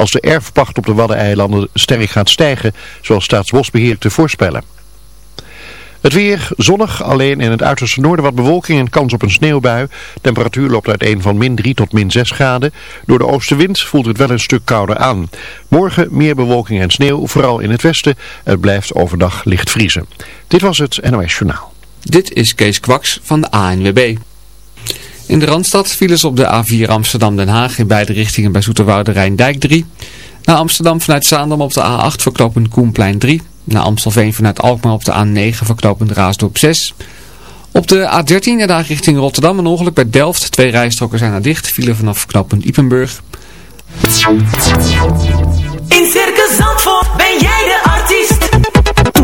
als de erfpacht op de Waddeneilanden sterk gaat stijgen, zoals Staatsbosbeheer te voorspellen. Het weer zonnig, alleen in het uiterste noorden wat bewolking en kans op een sneeuwbui. Temperatuur loopt uiteen van min 3 tot min 6 graden. Door de oostenwind voelt het wel een stuk kouder aan. Morgen meer bewolking en sneeuw, vooral in het westen. Het blijft overdag licht vriezen. Dit was het NOS Journaal. Dit is Kees Kwaks van de ANWB. In de Randstad vielen ze op de A4 Amsterdam-Den Haag in beide richtingen bij Zoeterwoude Rijndijk 3. Naar Amsterdam vanuit Zaandam op de A8 verknopend Koenplein 3. Naar Amstelveen vanuit Alkmaar op de A9 verknopend Raasdorp 6. Op de A13 en daar richting Rotterdam een ongeluk bij Delft. Twee rijstroken zijn er dicht, vielen vanaf knooppunt Ipenburg. In Circus Zandvoort ben jij de artiest.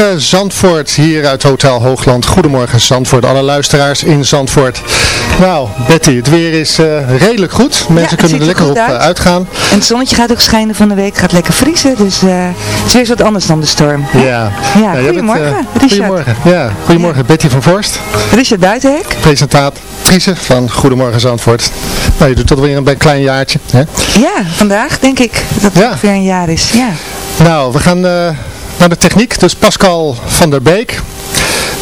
Goedemorgen Zandvoort, hier uit Hotel Hoogland. Goedemorgen Zandvoort, alle luisteraars in Zandvoort. Nou, Betty, het weer is eh, redelijk goed. Mensen kunnen er er lekker op uit. eh, uitgaan. En het zonnetje gaat ook schijnen van de week, gaat lekker vriezen, dus eh, het is weer wat anders dan de storm. Ja, Ja, bent, goedemorgen, Richard. Goedemorgen, ja. Goedemorgen Betty van Vorst, Richard Buitenhek? presentatrice van Goedemorgen Zandvoort. Nou, je doet dat weer een, klein jaartje. Hè? Ja, vandaag denk ik dat het Ja. ongeveer een jaar is. Ja. Nou, we gaan naar de techniek. Dus Pascal van der Beek.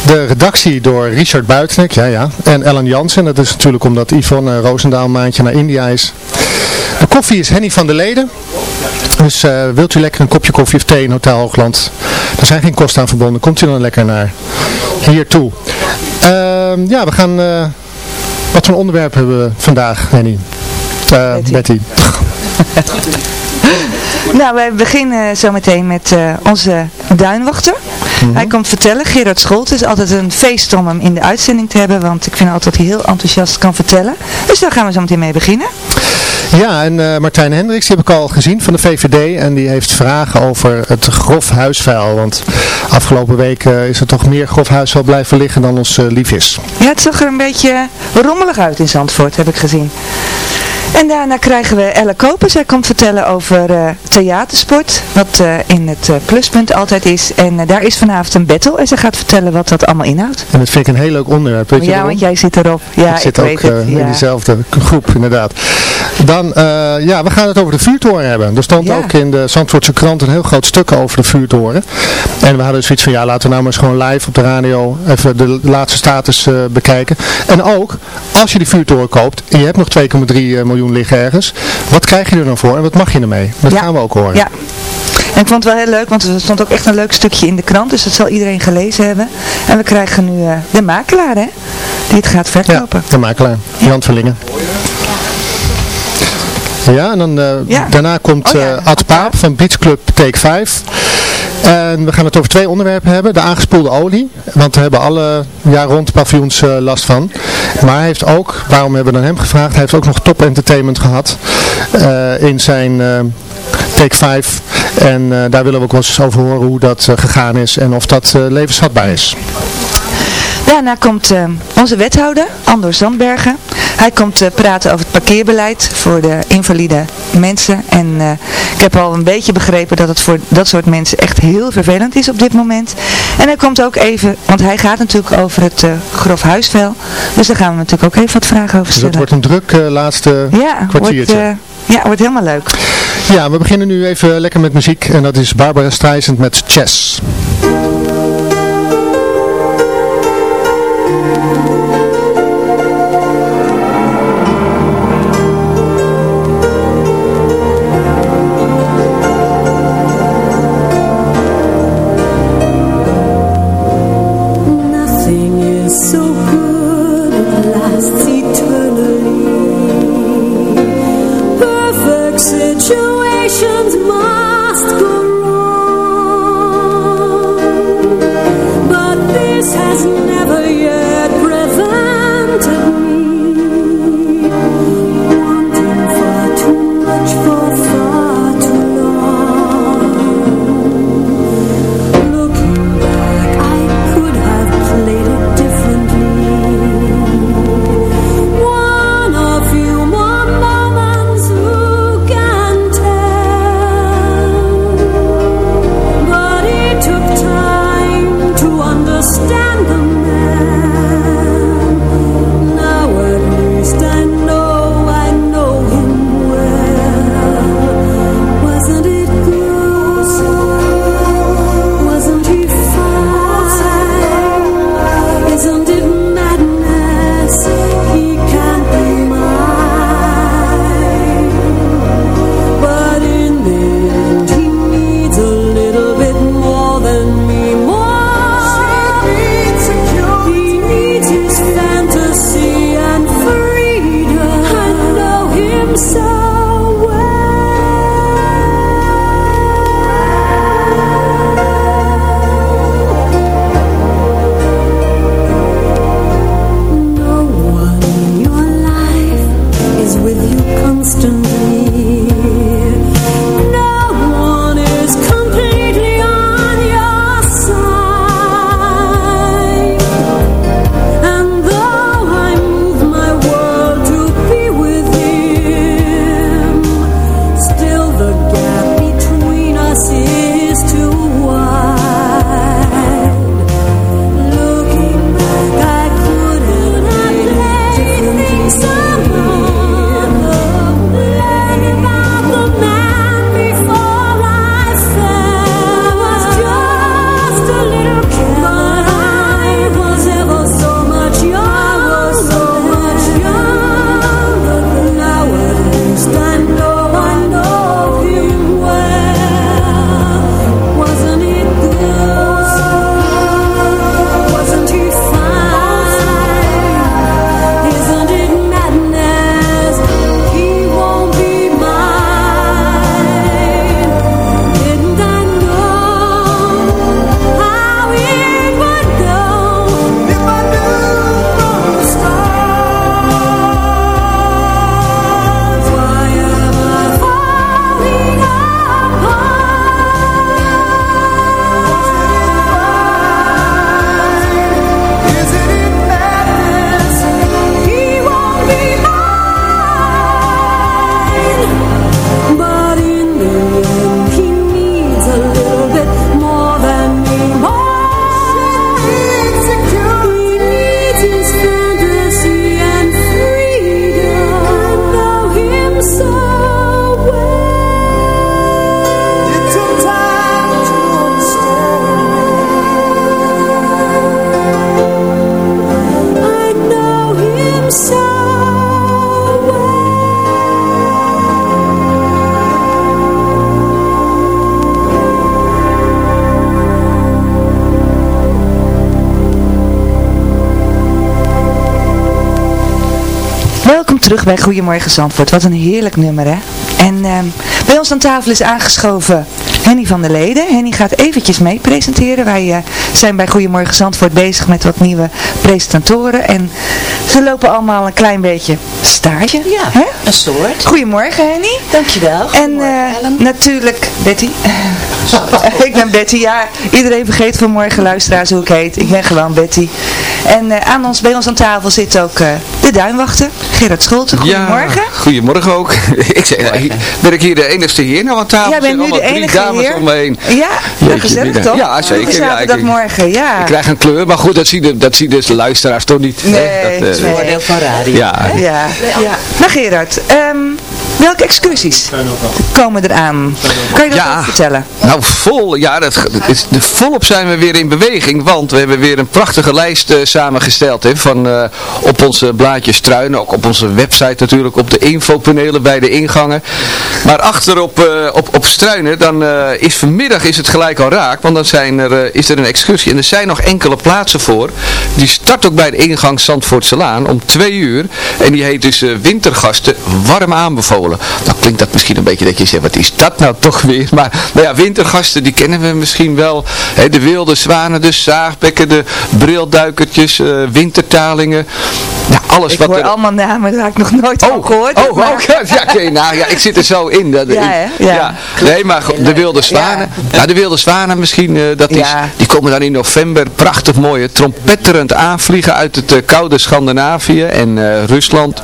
De redactie door Richard Buitenek, ja ja. En Ellen Jansen. Dat is natuurlijk omdat Yvonne Roosendaal een maandje naar India is. De koffie is Henny van der Leden. Dus eh, wilt u lekker een kopje koffie of thee in Hotel Hoogland? Er zijn geen kosten aan verbonden. Komt u dan lekker naar hiertoe. Ehm ja, we gaan... eh, wat voor onderwerp hebben we vandaag, Henny? Eh, Betty. Betty. Nou, wij beginnen zometeen met eh, onze duinwachter. Hij komt vertellen, Gerard Scholt. Het is altijd een feest om hem in de uitzending te hebben, want ik vind altijd dat hij heel enthousiast kan vertellen. Dus daar gaan we zo meteen mee beginnen. Ja, en eh, Martijn Hendricks, die heb ik al gezien van de VVD. En die heeft vragen over het grof huisvuil. Want afgelopen week eh, is er toch meer grof huisvuil blijven liggen dan ons lief is. Ja, het zag er een beetje rommelig uit in Zandvoort, heb ik gezien. En daarna krijgen we Elle Koper. Zij komt vertellen over eh, theatersport, wat eh, in het eh, pluspunt altijd is. En daar is vanavond een battle en zij gaat vertellen wat dat allemaal inhoudt. En dat vind ik een heel leuk onderwerp. Weet je ja, waarom? want jij zit erop. Ja, ik zit ik ook weet het. ja. in diezelfde groep, inderdaad. Dan, ja, we gaan het over de vuurtoren hebben. Er stond Ja. ook in de Zandvoortse krant een heel groot stuk over de vuurtoren. En we hadden zoiets van, ja, laten we nou maar eens gewoon live op de radio even de laatste status bekijken. En ook, als je die vuurtoren koopt en je hebt nog 2,3 miljoen liggen ergens, wat krijg je er dan voor en wat mag je ermee? Dat Ja. gaan we ook horen. Ja. En ik vond het wel heel leuk, want er stond ook echt een leuk stukje in de krant, dus dat zal iedereen gelezen hebben. En we krijgen nu eh, de makelaar, hè, die het gaat Ja, verkopen. de makelaar, Jan Verlingen. Ja, en dan, eh, Ja. daarna komt Oh ja, eh, Ad Ad Paap van Beach Club Take 5. En we gaan het over twee onderwerpen hebben. De aangespoelde olie, want we hebben alle jaar rond paviljoens eh, last van. Maar hij heeft ook, waarom hebben we dan hem gevraagd, hij heeft ook nog top entertainment gehad eh, in zijn eh, Take 5. En daar willen we ook wel eens over horen hoe dat gegaan is en of dat levensvatbaar is. Daarna komt eh, onze wethouder, Andor Zandbergen. Hij komt eh, praten over het parkeerbeleid voor de invalide mensen. En eh, ik heb al een beetje begrepen dat het voor dat soort mensen echt heel vervelend is op dit moment. En hij komt ook even, want hij gaat natuurlijk over het grof huisvuil. Dus daar gaan we natuurlijk ook even wat vragen over Dus stellen. dat wordt een druk laatste ja, kwartiertje. ja, wordt helemaal leuk. Ja, we beginnen nu even lekker met muziek en dat is Barbara Streisand met Chess. Welkom terug bij Goedemorgen Zandvoort. Wat een heerlijk nummer, hè? En ehm, bij ons aan tafel is aangeschoven Henny van der Leden. Henny gaat eventjes mee presenteren. Wij eh, zijn bij Goedemorgen Zandvoort bezig met wat nieuwe presentatoren. En ze lopen allemaal een klein beetje stage. Ja, hè? een soort. Goedemorgen Henny. Dankjewel. En eh, natuurlijk Betty. ik ben Betty, ja. Iedereen vergeet vanmorgen luisteraars hoe ik heet. Ik ben gewoon Betty. En eh, aan ons, bij ons aan tafel zit ook de duinwachter, Gerard Scholten. Goedemorgen. Ja, goedemorgen ook. ik zeg, ben ik hier de enige heer nou aan tafel? Jij bent nu de enige dames heer. om me heen. Ja, ja gezellig toch? Ja, zeker. Ja, dat morgen, ja. Ik krijg een kleur, maar goed, dat zien de, dat zien dus de luisteraars toch niet. Nee, hè? dat is uh, voordeel van radio. Ja. Ja. ja. Nou Gerard, um, welke excursies komen eraan? Kan je dat Ja. vertellen? Nou, vol, ja, dat, is, de, volop zijn we weer in beweging, want we hebben weer een prachtige lijst eh, samengesteld hè, van eh, op onze blaadjes Truinen, ook op onze website natuurlijk, op de infopanelen bij de ingangen. Maar achter op, eh, op, op Struinen, dan is vanmiddag is het gelijk al raak, want dan zijn er, is er een excursie en er zijn nog enkele plaatsen voor. Die start ook bij de ingang Zandvoortselaan om twee uur en die heet dus Wintergasten warm aanbevolen. Dan klinkt dat misschien een beetje dat je zegt, wat is dat nou toch weer? Maar nou ja, wintergasten die kennen we misschien wel. De wilde zwanen, de zaagbekken, de brilduikertjes, eh, wintertalingen. Ja, alles Ik wat hoor er... allemaal namen, had ik nog nooit van gehoord. Oh, maar- oh, ja, oké, nou ja, ik zit er zo in. Dat, Ja, hè? Ja. Nee, maar de wilde zwanen. Ja, de wilde zwanen misschien, eh, dat is, Ja. die komen dan in november prachtig mooie trompetterend aanvliegen uit het eh, koude Scandinavië en Rusland.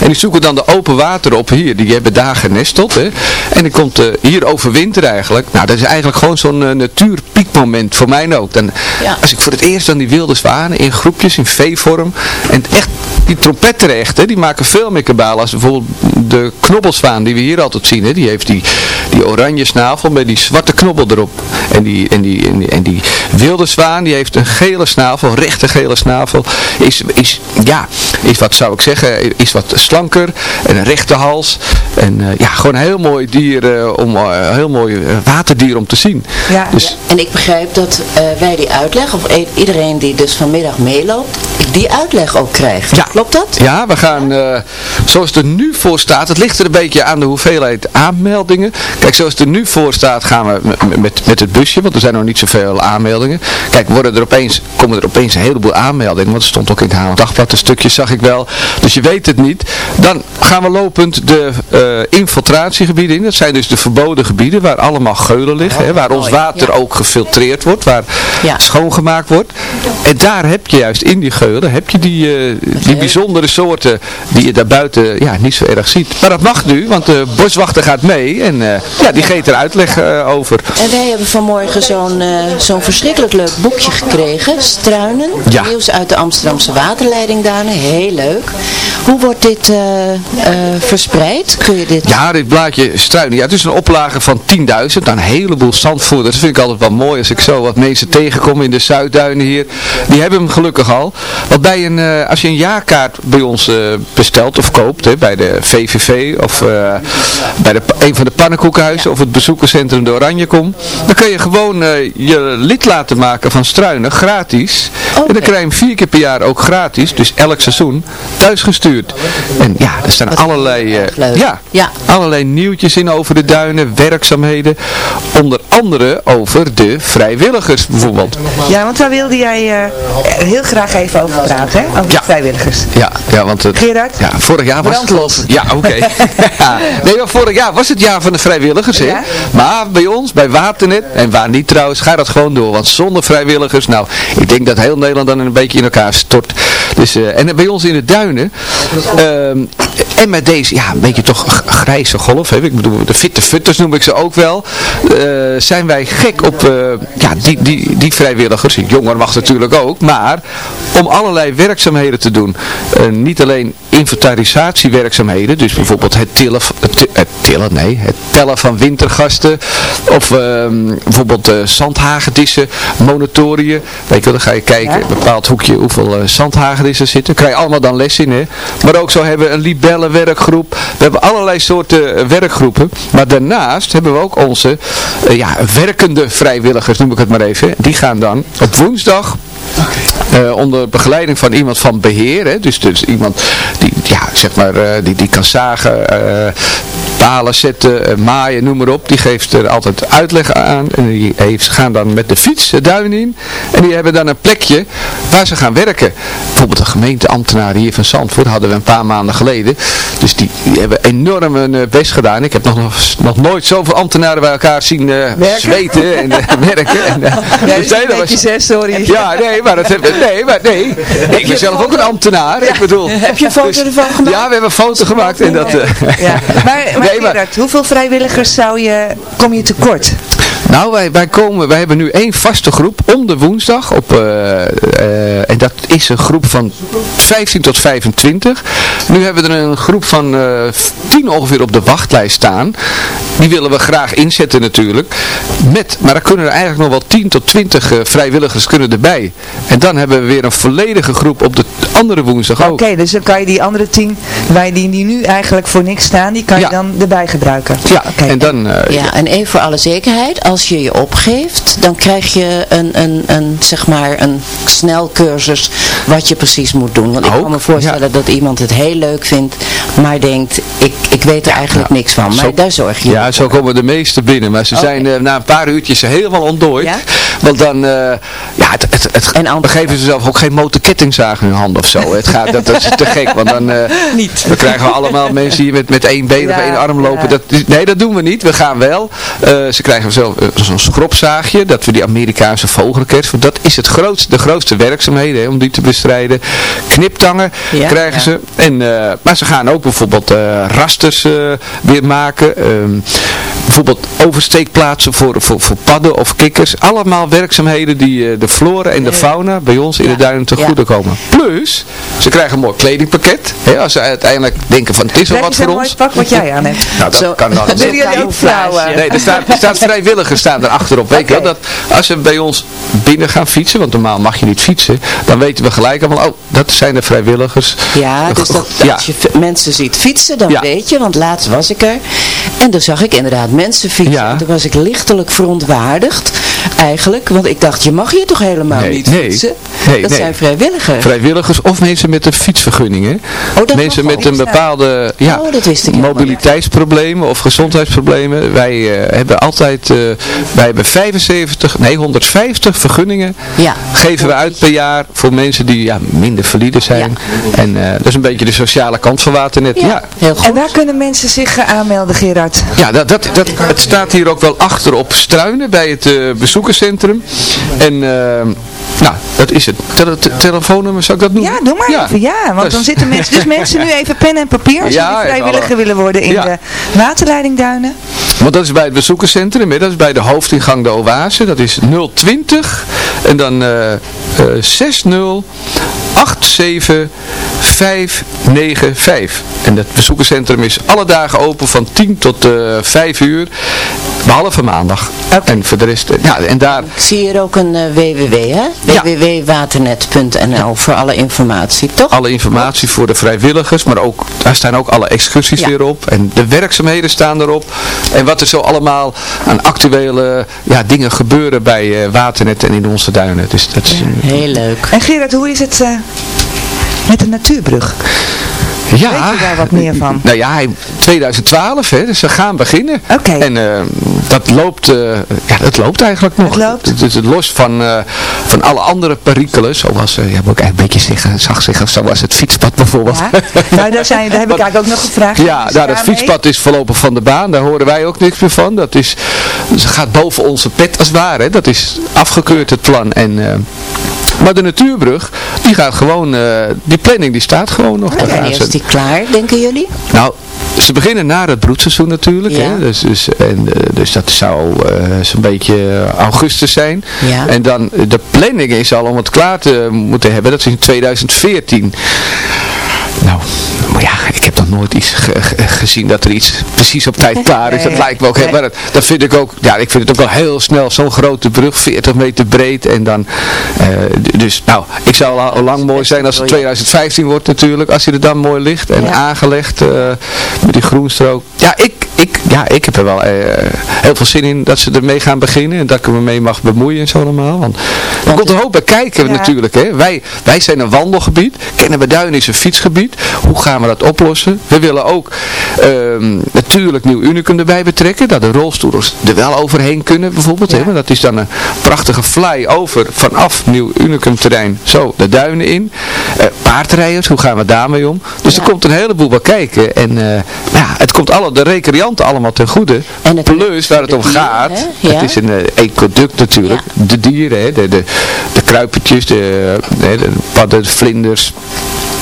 En die zoeken dan de open water op hier. Die hebben daar genesteld. Hè. En die komt eh, hier overwinter eigenlijk. Nou, dat is eigenlijk gewoon zo'n eh, natuurpiekmoment voor mij ook. Dan, Ja. Als ik voor het eerst dan die wilde zwanen in groepjes, in V-vorm. En echt, die trompetteren echt, hè, die maken veel meer kabaal als bijvoorbeeld de knobbelzwaan die we hier altijd zien. Hè. Die heeft die, die oranje snavel met die zwarte knobbel erop. En die, en die, en die, en die wilde zwaan, die heeft een gele snavel, rechte gele snavel. Is, is, ja, is wat zou ik zeggen, is wat slanker. En een rechte hals. En eh, ja, gewoon een heel mooi dier, eh, om, eh, een heel mooi waterdier om te zien. Ja. Dus En ik begrijp dat eh, wij die uitleg, of i- iedereen die dus vanmiddag meeloopt, die uitleg ook krijgt. Ja. Klopt dat? Ja, we gaan, eh, zoals het er nu voor staat, het ligt er een beetje aan de hoeveelheid aanmeldingen. Kijk, zoals het er nu voor staat, gaan we met, met, met het want er zijn nog niet zoveel aanmeldingen. Kijk, worden er opeens, komen er opeens een heleboel aanmeldingen, want er stond ook in het Haarlem Dagblad een stukje, zag ik wel. Dus je weet het niet. Dan gaan we lopend de eh, infiltratiegebieden in. Dat zijn dus de verboden gebieden waar allemaal geulen liggen, hè, waar ons water ook gefiltreerd wordt, waar Ja. schoongemaakt wordt. En daar heb je juist in die geulen, heb je die, eh, die bijzondere soorten die je daar buiten ja, niet zo erg ziet. Maar dat mag nu, want de boswachter gaat mee en eh, ja, die geeft er uitleg over. En wij hebben vanmorgen zo'n eh, zo'n verschrikkelijk leuk boekje gekregen. Struinen. Ja. Nieuws uit de Amsterdamse waterleidingduinen. Heel leuk. Hoe wordt dit eh, eh, verspreid? Kun je dit... Ja, dit blaadje struinen. Ja, het is een oplage van 10.000. Nou, een heleboel zandvoerders. Dat vind ik altijd wel mooi als ik zo wat mensen tegenkom in de Zuidduinen hier. Die hebben hem gelukkig al. Want bij een, als je een jaarkaart bij ons bestelt of koopt, hè, bij de VVV of bij de, een van de pannenkoekenhuizen of het bezoekerscentrum de Oranjekom, dan kun je gewoon eh, je lid laten maken van struinen, gratis. En dan krijg je hem vier keer per jaar ook gratis, dus elk seizoen, thuisgestuurd. En ja, er staan allerlei, eh, ja, Ja. allerlei nieuwtjes in over de duinen, werkzaamheden. Onder andere over de vrijwilligers bijvoorbeeld. Ja, want daar wilde jij eh, heel graag even over praten, hè? Over Ja. de vrijwilligers. Ja, ja want het, Gerard? ja, vorig jaar was Brand het... los. Ja, oké. Ja. nee, maar vorig jaar was het jaar van de vrijwilligers, hè. Maar bij ons, bij Waternet, en waar niet trouwens, ga dat gewoon door. Want zonder vrijwilligers, nou, ik denk dat heel Nederland dan een beetje in elkaar stort. Dus, eh, en bij ons in de duinen, ehm, En met deze, ja, een beetje toch grijze golf, hè? ik bedoel, de fitte futters noem ik ze ook wel, eh, zijn wij gek op eh, ja, die, die, die vrijwilligers. Jonger mag natuurlijk ook, maar om allerlei werkzaamheden te doen. Eh, niet alleen inventarisatiewerkzaamheden, dus bijvoorbeeld het tillen, het, tillen, nee, het tellen van wintergasten, of ehm, bijvoorbeeld zandhagedissen, monitoriën. Weet je wel, dan ga je kijken, een bepaald hoekje, hoeveel zandhagedissen zitten. Krijg je allemaal dan les in, hè. Maar ook zo hebben we een libellenwerkgroep. We hebben allerlei soorten eh, werkgroepen. Maar daarnaast hebben we ook onze eh, ja, werkende vrijwilligers, noem ik het maar even. Die gaan dan op woensdag eh, onder begeleiding van iemand van beheer. Hè, dus, dus iemand die, ja, zeg maar, die, die kan zagen, palen zetten, eh, maaien, noem maar op. Die geeft er altijd uitleg aan. En die heeft, gaan dan met de fiets de duin in. En die hebben dan een plekje waar ze gaan werken. Bijvoorbeeld de gemeenteambtenaren hier van Zandvoort hadden we een paar maanden geleden. Dus die, die hebben enorm hun eh, best gedaan. Ik heb nog, nog, nooit zoveel ambtenaren bij elkaar zien eh, zweten en werken. En, eh, Ja, dus nee, dat was- netjes, hè, sorry. ja, nee, maar dat heb, nee, maar nee. Ik ben zelf ook een ambtenaar. Ik bedoel. Heb je een foto dus- ervan gemaakt? Ja, we hebben een foto gemaakt en dat. Ja. Maar, maar Nee, maar- Gerard, hoeveel vrijwilligers zou je, kom je tekort? Nou, wij, wij, komen, wij hebben nu één vaste groep om de woensdag. Op, eh, eh, en dat is een groep van 15 tot 25. Nu hebben we er een groep van eh 10 ongeveer op de wachtlijst staan. Die willen we graag inzetten natuurlijk. Met, maar dan kunnen er eigenlijk nog wel 10 tot 20 eh, vrijwilligers kunnen erbij. En dan hebben we weer een volledige groep op de andere woensdag ook. Oké, dus dan kan je die andere tien, waar die, die nu eigenlijk voor niks staan, die kan Ja. je dan erbij gebruiken. Ja, Oké. en dan... eh, Ja, en even voor alle zekerheid, als je je opgeeft, dan krijg je een, een, een, zeg maar, een snelcursus wat je precies moet doen. Want ik Ook, kan me voorstellen dat iemand het heel leuk vindt, maar denkt, ik, ik weet er eigenlijk niks van. Maar Zo- daar zorg je Ja, voor. zo komen de meeste binnen. Maar ze zijn eh, na een paar uurtjes helemaal ontdooid. Ja? Want dan, eh, ja, het, het, het, En we geven ze zelf ook geen motorkettingzaag in hun hand of zo. Het gaat, dat, dat is te gek. Want dan, eh, Niet. dan krijgen we allemaal mensen hier met, met één been of één arm lopen. Dat, nee, dat doen we niet. We gaan wel. Ze krijgen zelf zo'n schropzaagje. Dat we die Amerikaanse vogelkers. Want dat is het grootste, de grootste werkzaamheden hè, om die te bestrijden. Kniptangen Ja, krijgen ja. ze. En, eh, maar ze gaan ook bijvoorbeeld eh, rasters eh, weer maken. Ehm, bijvoorbeeld oversteekplaatsen voor, voor, voor padden of kikkers. Allemaal werkzaamheden die eh, de flora en de fauna bij ons in de duinen te Ja. goede komen. Plus, ze krijgen een mooi kledingpakket. Hè, als ze uiteindelijk denken van het is wel Krijg wat je voor mooi ons. pak wat jij aan hebt? Nou, dat Zo- kan dan. Doen jullie ook vrouwen? Nee, er staat, er staat vrijwilligers staan er achterop. Weet je wel, dat als ze bij ons binnen gaan fietsen, want normaal mag je niet fietsen, dan weten we gelijk allemaal, oh, dat zijn de vrijwilligers. Ja, dus dat, Ja. als je mensen ziet fietsen, dan Ja. weet je, want laatst was ik er. En toen zag ik inderdaad mensen fietsen. Ja. En toen was ik lichtelijk verontwaardigd, eigenlijk. Want ik dacht, je mag hier toch helemaal Nee, niet fietsen? Nee, dat nee. zijn vrijwilligers. Vrijwilligers of mensen met een fietsvergunning. Hè? Oh, dat mensen met een bepaalde ja, Oh, dat wist ik mobiliteitsproblemen of gezondheidsproblemen. Wij eh, hebben altijd, eh, wij hebben 75, nee 150 vergunningen Ja. geven we uit per jaar voor mensen die ja, minder valide zijn. En eh, dat is een beetje de sociale kant van Waternet. Ja, ja. Heel goed. En waar kunnen mensen zich aanmelden, Gerard? Dat, dat, dat, het staat hier ook wel achter op Struinen bij het eh, bezoekerscentrum. En eh, nou, dat is het. Tele te- telefoonnummer, zou ik dat noemen? Ja, doe maar even. Ja, want Dus- dan zitten mensen, dus mensen nu even pen en papier als Ja, jullie vrijwilliger willen worden in Ja. de waterleidingduinen. Want dat is bij het bezoekerscentrum, hè. dat is bij de hoofdingang de Oase. Dat is 020 en dan eh eh 60 87 595. En het bezoekerscentrum is alle dagen open van 10 tot eh 5 uur, behalve maandag. En voor de rest, eh, ja, en daar... Ik zie hier ook een eh, www, hè? Ja. www.waternet.nl voor alle informatie, toch? Alle informatie voor de vrijwilligers, maar ook, daar staan ook alle excursies Ja. weer op. En de werkzaamheden staan erop. En wat er zo allemaal aan actuele ja, dingen gebeuren bij eh, Waternet en in onze duinen. Dus dat is, Heel leuk. En Gerard, hoe is het eh, met de natuurbrug? ja, Weet je daar wat meer van? Nou ja, hij- 2012, hè, dus ze gaan beginnen. Oké. En eh, dat loopt, eh, ja, dat loopt eigenlijk nog. Het loopt. Dus los van, eh, van alle andere perikelen, zoals, ja, moet ik eigenlijk een beetje zeggen, zag zeggen, zoals het fietspad bijvoorbeeld. Ja? nou, daar, zijn, daar heb ik eigenlijk ook nog gevraagd. Ja, nou, dat fietspad is voorlopig van de baan. Daar horen wij ook niks meer van. Dat is, het gaat boven onze pet als het ware. hè. Dat is afgekeurd het plan. En Maar de natuurbrug, die gaat gewoon, eh, die planning die staat gewoon nog. Wanneer is die klaar, denken jullie? nou, ze beginnen na het broedseizoen natuurlijk. Ja. Hè? Dus, dus, en, eh, dus dat zou eh, zo'n beetje augustus zijn. Ja. En dan de planning is al om het klaar te moeten hebben. Dat is in 2014. Nou, maar ja, ik heb nog nooit iets ge- ge- gezien dat er iets precies op tijd klaar is. Dat lijkt me ook heel, dat, vind ik ook, ja, ik vind het ook wel heel snel, zo'n grote brug, 40 meter breed en dan, eh, dus nou, ik zou al, lang mooi zijn als het 2015 wordt natuurlijk, als hij er dan mooi ligt en Ja. aangelegd eh, met die groenstrook. Ja, ik, ik, ja, ik heb er wel eh, heel veel zin in dat ze ermee gaan beginnen en dat ik me mee mag bemoeien en zo allemaal. Want er komt een hoop bij kijken Ja. natuurlijk. Hè. Wij, wij zijn een wandelgebied, kennen we Duin is een fietsgebied. Hoe gaan we dat oplossen? We willen ook ehm, natuurlijk Nieuw Unicum erbij betrekken, dat de rolstoelers er wel overheen kunnen bijvoorbeeld. Hè. Want dat is dan een prachtige fly over vanaf Nieuw Unicum terrein, zo de duinen in. Eh, paardrijders, hoe gaan we daarmee om? Dus er komt een heleboel bij kijken en eh, ja, het komt alle, de recreanten allemaal ten goede. En het- Plus waar het de om dieren, gaat? Ja. het is een eh, ecoduct natuurlijk, de dieren, hè, de, de, de kruipertjes, de, de padden, de vlinders,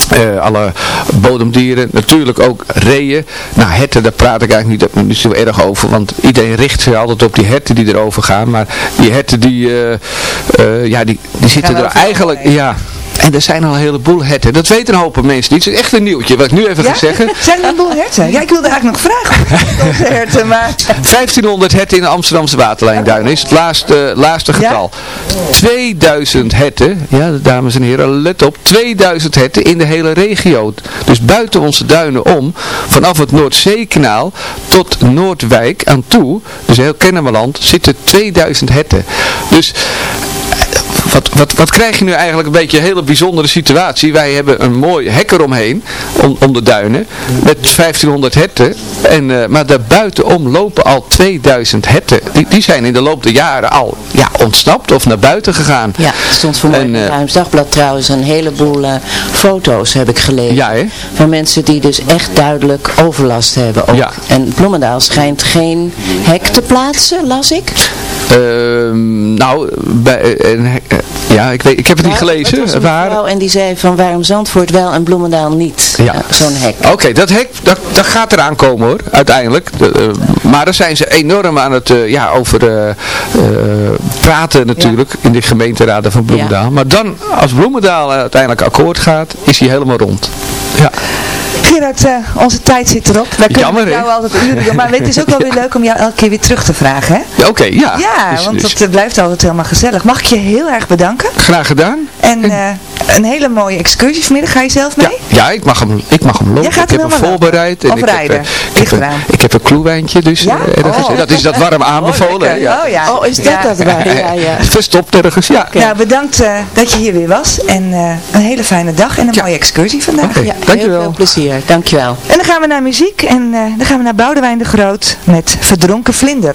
eh, alle bodemdieren, natuurlijk ook reeën. Nou, herten, daar praat ik eigenlijk niet, niet zo erg over, want iedereen richt zich altijd op die herten die erover gaan, maar die herten die, eh, eh, ja, die, die zitten er eigenlijk, ja... En er zijn al een heleboel herten. Dat weten een hoop mensen niet. Het is echt een nieuwtje, wat ik nu even Ja? ga zeggen. Zijn er een boel herten? Ja, ik wilde eigenlijk nog vragen. Herten, maar... 1500 herten in de Amsterdamse waterlijnduinen is het laatste, laatste Ja? getal. 2000 herten, ja dames en heren, let op, 2000 herten in de hele regio. Dus buiten onze duinen om, vanaf het Noordzeekanaal tot Noordwijk aan toe, dus heel Kennemerland, zitten 2000 herten. Dus wat, wat, wat krijg je nu eigenlijk een beetje een hele bijzondere situatie. Wij hebben een mooi hek eromheen, om, om de duinen, met 1500 herten. En, eh, maar daarbuitenom lopen al 2000 herten. Die, die zijn in de loop der jaren al ja, ontsnapt of naar buiten gegaan. Ja, er stond vanmorgen En, in eh, het Ruims Dagblad trouwens een heleboel eh, foto's heb ik gelezen. Ja, hè? Van mensen die dus echt duidelijk overlast hebben ook. Ja. En Bloemendaal schijnt geen hek te plaatsen, las ik. Ehm, nou, bij, eh, ja, ik, weet, ik heb het niet het gelezen. Waar? en die zei van waarom Zandvoort wel en Bloemendaal niet. Ja. Eh, Zo'n hek. Oké, dat hek, dat, dat gaat eraan komen hoor, uiteindelijk. De, eh, maar daar zijn ze enorm aan het eh, ja, over eh, eh, praten natuurlijk in de gemeenteraden van Bloemendaal. Maar dan, als Bloemendaal uiteindelijk akkoord gaat, is hij helemaal rond. Ja. Gerard, eh, onze tijd zit erop. Wij kunnen Jammer, jou altijd uren doen. Maar het is ook wel weer leuk om jou elke keer weer terug te vragen, hè? Ja, Oké, ja. Ja, Dus- want dus dat eh, blijft altijd helemaal gezellig. Mag ik je heel erg bedanken? Graag gedaan. En eh, een hele mooie excursie vanmiddag. Ga je zelf mee? Ja, ja ik, mag hem, ik mag hem lopen. Jij gaat ik hem heb hem helemaal voorbereid. En Of ik heb, rijden. eh, ik, heb ik heb een kloewijntje, dus Ja? eh, ergens. Oh. dat is dat warm aanbevolen. lekker. ja. Oh ja. Oh, is dat Ja. dat? Ja, ja. Verstopt ergens, ja. Nou, bedankt eh, dat je hier weer was. En eh, een hele fijne dag en een Ja. mooie excursie vandaag. Oké, Ja, dankjewel. Heel veel plezier. Dankjewel. En dan gaan we naar muziek en eh, dan gaan we naar Boudewijn de Groot met Verdronken Vlinder.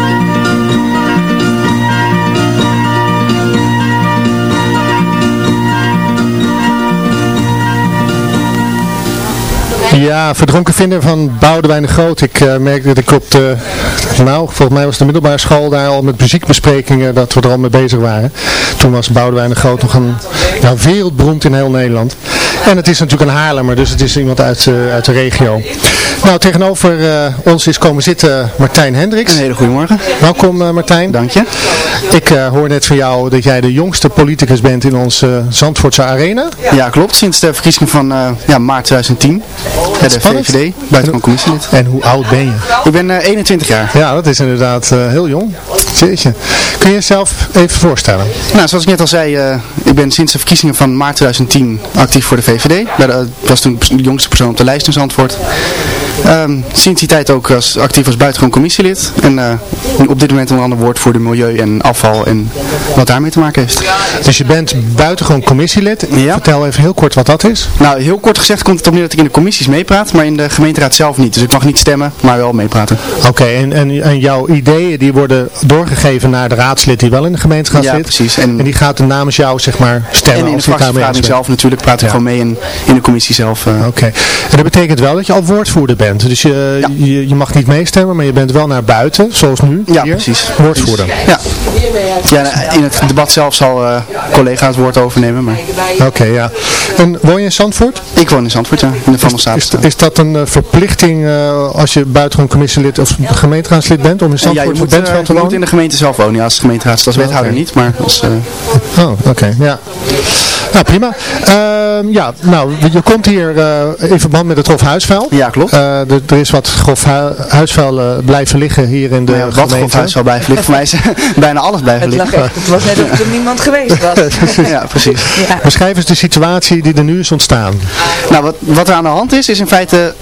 Ja, verdronken vinder van Boudewijn de Groot. Ik uh, merk dat ik op de, nou, volgens mij was de middelbare school daar al met muziekbesprekingen, dat we er al mee bezig waren. Toen was Boudewijn de Groot nog een ja, wereldberoemd in heel Nederland. En het is natuurlijk een Haarlemmer, dus het is iemand uit, uh, uit de regio. Nou, tegenover uh, ons is komen zitten Martijn Hendricks. Een hele goede morgen. Welkom uh, Martijn. Dank je. Ik hoor net van jou dat jij de jongste politicus bent in onze Zandvoortse Arena. Ja, klopt. Sinds de verkiezing van ja, maart 2010. Bij de VVD, buitengewoon commissielid. En hoe oud ben je? Ik ben 21 jaar. Ja, dat is inderdaad heel jong. Jeetje. Kun je jezelf even voorstellen? Nou, zoals ik net al zei, ik ben sinds de verkiezingen van maart 2010 actief voor de VVD. Ik was toen de jongste persoon op de lijst in Zandvoort. Um, sinds die tijd ook als, actief als buitengewoon commissielid. En uh, op dit moment onder andere woordvoerder milieu en afval en wat daarmee te maken heeft. Dus je bent buitengewoon commissielid. Ja. Vertel even heel kort wat dat is. Nou, heel kort gezegd komt het op neer dat ik in de commissies meepraat, maar in de gemeenteraad zelf niet. Dus ik mag niet stemmen, maar wel meepraten. Oké, en, en, en, jouw ideeën die worden doorgegeven naar de raadslid die wel in de gemeenteraad ja, zit? precies. En, en, die gaat namens jou zeg maar stemmen? En in de fractievergadering zelf natuurlijk praat ik ja. gewoon mee in, in de commissie zelf. Uh. Oké, en dat betekent wel dat je al woordvoerder bent. Dus je, ja. je, je, mag niet meestemmen, maar je bent wel naar buiten, zoals nu. Ja, hier, precies. Woordvoerder. Ja. ja, in het debat zelf zal uh, collega het woord overnemen. Maar... Oké, okay, ja. En woon je in Zandvoort? Ik woon in Zandvoort, ja. In de Van is, is, is, dat een uh, verplichting als je buitengewoon commissielid of gemeenteraadslid bent om in Zandvoort ja, je moet, te wonen? Je moet in de gemeente zelf wonen, ja, als gemeenteraad, als wethouder okay. niet, maar als... Oh, oké, okay, ja. Nou, prima. Uh, ja, nou, je komt hier uh, in verband met het grof huisvuil. Ja, klopt. Uh, er is wat grof hu huisvuil uh, blijven liggen hier in de ja, Wat grof huisvuil blijven liggen? Voor mij is bijna alles blijven het liggen. Echt, het was net alsof er niemand geweest was. ja, precies. Ja. Beschrijf eens de situatie die er nu is ontstaan. Nou, wat, wat er aan de hand is, is in feite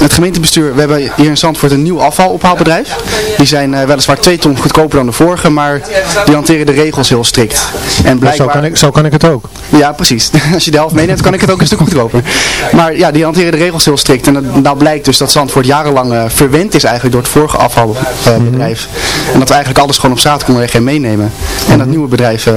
het gemeentebestuur. We hebben hier in Zandvoort een nieuw afvalophaalbedrijf. Die zijn weliswaar twee ton goedkoper dan de vorige, maar die hanteren de regels heel strikt. En blijkbaar... zo, kan ik, zo kan ik het ook. Ja, precies. Als je de helft meeneemt, kan ik het ook een stuk goedkoper. Maar ja, die hanteren de regels heel strikt. En dat, nou blijkt dus dat Zandvoort jarenlang uh, verwend is eigenlijk door het vorige afvalbedrijf. Uh, en dat we eigenlijk alles gewoon op straat konden leggen en meenemen. En dat nieuwe bedrijf, uh,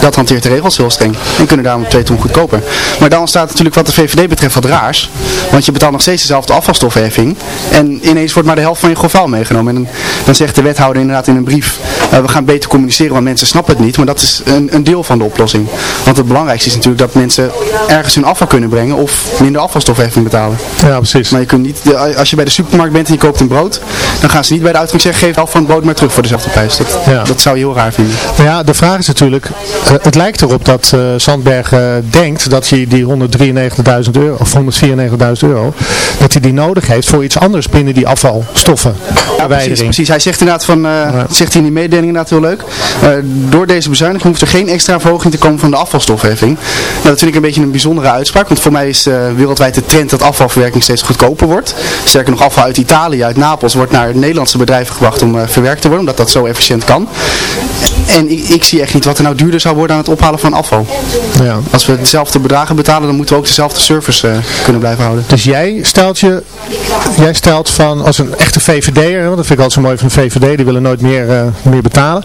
dat hanteert de regels heel streng. En kunnen daarom twee ton goedkoper. Maar dan staat natuurlijk wat de VVD betreft wat raars. Want je betaalt nog steeds dezelfde afvalstoffenheffing. En ineens wordt maar de helft van je grofvuil meegenomen. En dan, dan zegt de wethouder inderdaad in een brief, we gaan beter communiceren, want mensen snappen het niet. Maar dat is een, een deel van de oplossing. Want het belangrijkste is natuurlijk dat mensen ergens hun afval kunnen brengen of minder afvalstofheffing betalen. Ja, precies. Maar je kunt niet, als je bij de supermarkt bent en je koopt een brood, dan gaan ze niet bij de uitgang zeggen, geef af van het brood maar terug voor dezelfde prijs. Dat, ja. dat zou je heel raar vinden. Maar ja, de vraag is natuurlijk, uh, het lijkt erop dat uh, Sandberg uh, denkt dat hij die 193.000 euro, of 194.000 euro, dat hij die nodig heeft voor iets anders binnen die afvalstoffen. Ja, precies, precies. Hij zegt inderdaad van, ja. zegt hij in die mededeling inderdaad heel leuk, door deze bezuiniging hoeft er geen extra verhoging te komen van de afvalstofheffing. Nou, dat vind ik een beetje een bijzondere uitspraak, want voor mij is uh, wereldwijd de trend dat afvalverwerking steeds goedkoper wordt. Sterker nog, afval uit Italië, uit Napels, wordt naar Nederlandse bedrijven gebracht om uh, verwerkt te worden, omdat dat zo efficiënt kan. En ik, ik, zie echt niet wat er nou duurder zou worden aan het ophalen van afval. Ja. Als we dezelfde bedragen betalen, dan moeten we ook dezelfde service uh, kunnen blijven houden. Dus jij stelt je, jij stelt van, als een echte VVD'er, want dat vind ik altijd zo mooi van de VVD, die willen nooit meer, meer betalen.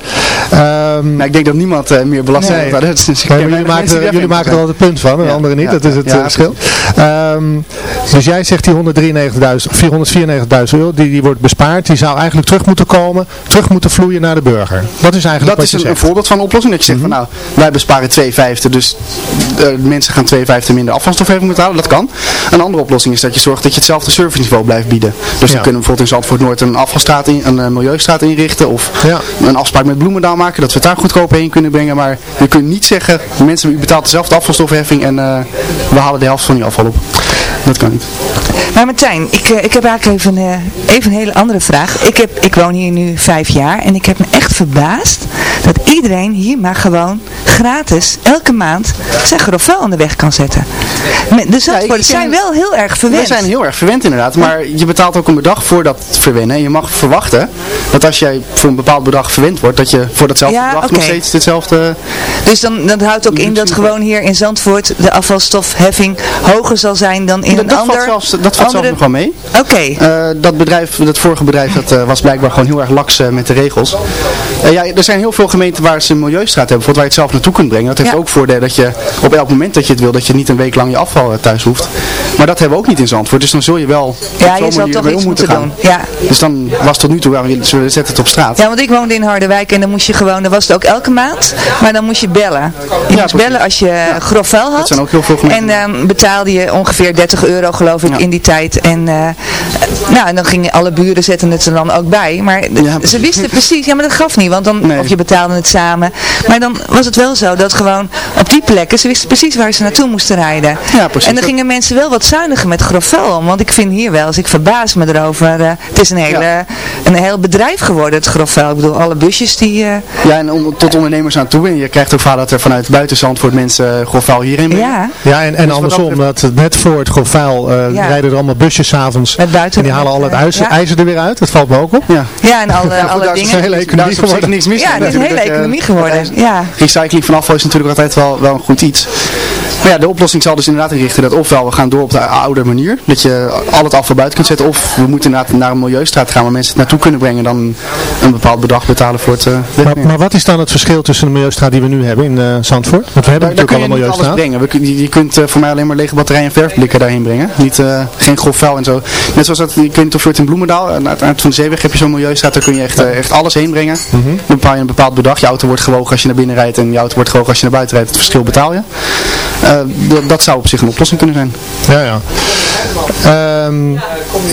Um, nou, ik denk dat niemand meer belasting nee. Heeft. Dat is, dus nee, jullie maken, jullie maken er wel het punt van, en anderen niet. Dat is het ja, verschil. Um, dus jij zegt die 494.000 euro, die, die wordt bespaard, die zou eigenlijk terug moeten komen, terug moeten vloeien naar de burger. Dat is eigenlijk dat is een, een, voorbeeld van een oplossing. Dat je zegt mm -hmm. van nou, wij besparen 2,50, dus uh, mensen gaan 2,50 minder afvalstofheffing betalen. Dat kan. Een andere oplossing is dat je zorgt dat je hetzelfde serviceniveau blijft bieden. Dus ja. dan kunnen we bijvoorbeeld in Zandvoort Noord een afvalstraat, in, een uh, milieustraat inrichten of ja. een afspraak met Bloemendaal maken, dat we het daar goedkoper heen kunnen brengen. Maar je kunt niet zeggen, mensen, u betaalt dezelfde afvalstofheffing en eh, we halen de helft van uw afval op. Dat kan niet. Maar Martijn, ik, eh, ik heb eigenlijk even, eh, even een hele andere vraag. Ik, heb, ik woon hier nu vijf jaar en ik heb me echt verbaasd dat iedereen hier maar gewoon gratis elke maand zijn grofvuil aan de weg kan zetten. De Zandvoorters zijn wel heel erg verwend. We zijn heel erg verwend inderdaad, maar je betaalt ook een bedrag voor dat verwennen. En je mag verwachten dat als jij voor een bepaald bedrag verwend wordt, dat je voor datzelfde Ja, bedrag nog steeds hetzelfde... Dus dan, dat houdt ook in dat gewoon hier in Zandvoort de afvalstofheffing hoger zal zijn dan in dat, een dat ander... valt zelfs, dat valt zelfs andere- nog wel mee. Oké. Eh, dat bedrijf, dat vorige bedrijf, dat eh, was blijkbaar gewoon heel erg laks eh, met de regels. Ja, er zijn heel veel gemeenten waar ze een milieustraat hebben, bijvoorbeeld waar je het zelf naartoe kunt brengen. Dat heeft Ja. ook voordeel dat je op elk moment dat je het wil, dat je niet een week lang je afval thuis hoeft. Maar dat hebben we ook niet in Zandvoort, dus dan zul je wel op Ja, zo'n je zal manier mee om moeten gaan. doen. Ja. Dus dan was tot nu toe, ja, we zetten het op straat. Ja, want ik woonde in Harderwijk en dan moest je gewoon, dan was het ook elke maand, maar dan moest je bellen. Je moest bellen als je grof vuil had. Dat zijn ook heel veel En dan betaalde je ongeveer 30 euro geloof ik in die tijd. En, eh, nou, en dan gingen alle buren zetten het er dan ook bij. Maar ze wisten precies, ja maar dat gaf niet, want dan, of je betaalde het samen. Maar dan was het wel zo dat gewoon op die plekken, ze wisten precies waar ze naartoe moesten rijden. En dan gingen mensen wel wat zuiniger met grof vuil om. Want ik vind hier wel, als ik verbaas me erover, eh, het is een, hele, een heel bedrijf geworden het grof vuil. Ik bedoel, alle busjes die... eh, Ja, en om, tot ondernemers aan toe. En je krijgt ook dat er vanuit buiten Zandvoort mensen uh, grofvuil hierheen brengen. Ja. Ja, en, en Dus andersom, dat net voor het grofvuil eh Ja. rijden er allemaal busjes s'avonds. En die halen al het eh, ijzer, ja. ijzer er weer uit. Dat valt me ook op. Ja, Ja, en alle, alle daar is dingen. een hele economie Daar is geworden. niks mis Ja, het is een hele dat je- economie geworden. Ja. Recycling van afval is natuurlijk altijd wel, wel een goed iets. Maar ja, de oplossing zal dus inderdaad inrichten dat ofwel we gaan door op de oude manier, dat je al het afval buiten kunt zetten, of we moeten inderdaad naar een milieustraat gaan waar mensen het naartoe kunnen brengen en dan een bepaald bedrag betalen voor het uh, Maar, maar wat is dan het verschil tussen de milieustraat die we nu hebben in eh, Zandvoort? Want we hebben daar, daar natuurlijk kun al een niet alles milieustraat. brengen. We, je, je kunt eh, voor mij alleen maar lege batterijen en verfblikken daarheen brengen. Niet, eh, geen grof vuil en zo. Net zoals dat, ik weet niet of je het in Bloemendaal, aan het eind van de zeeweg heb je zo'n milieustraat, daar kun je echt, eh, echt alles heen brengen. Mhm. Dan bepaal je een bepaald bedrag. Je auto wordt gewogen als je naar binnen rijdt en je auto wordt gewogen als je naar buiten rijdt. Het verschil betaal je. Eh, dat zou op zich een oplossing kunnen zijn. Ja, ja. Ehm,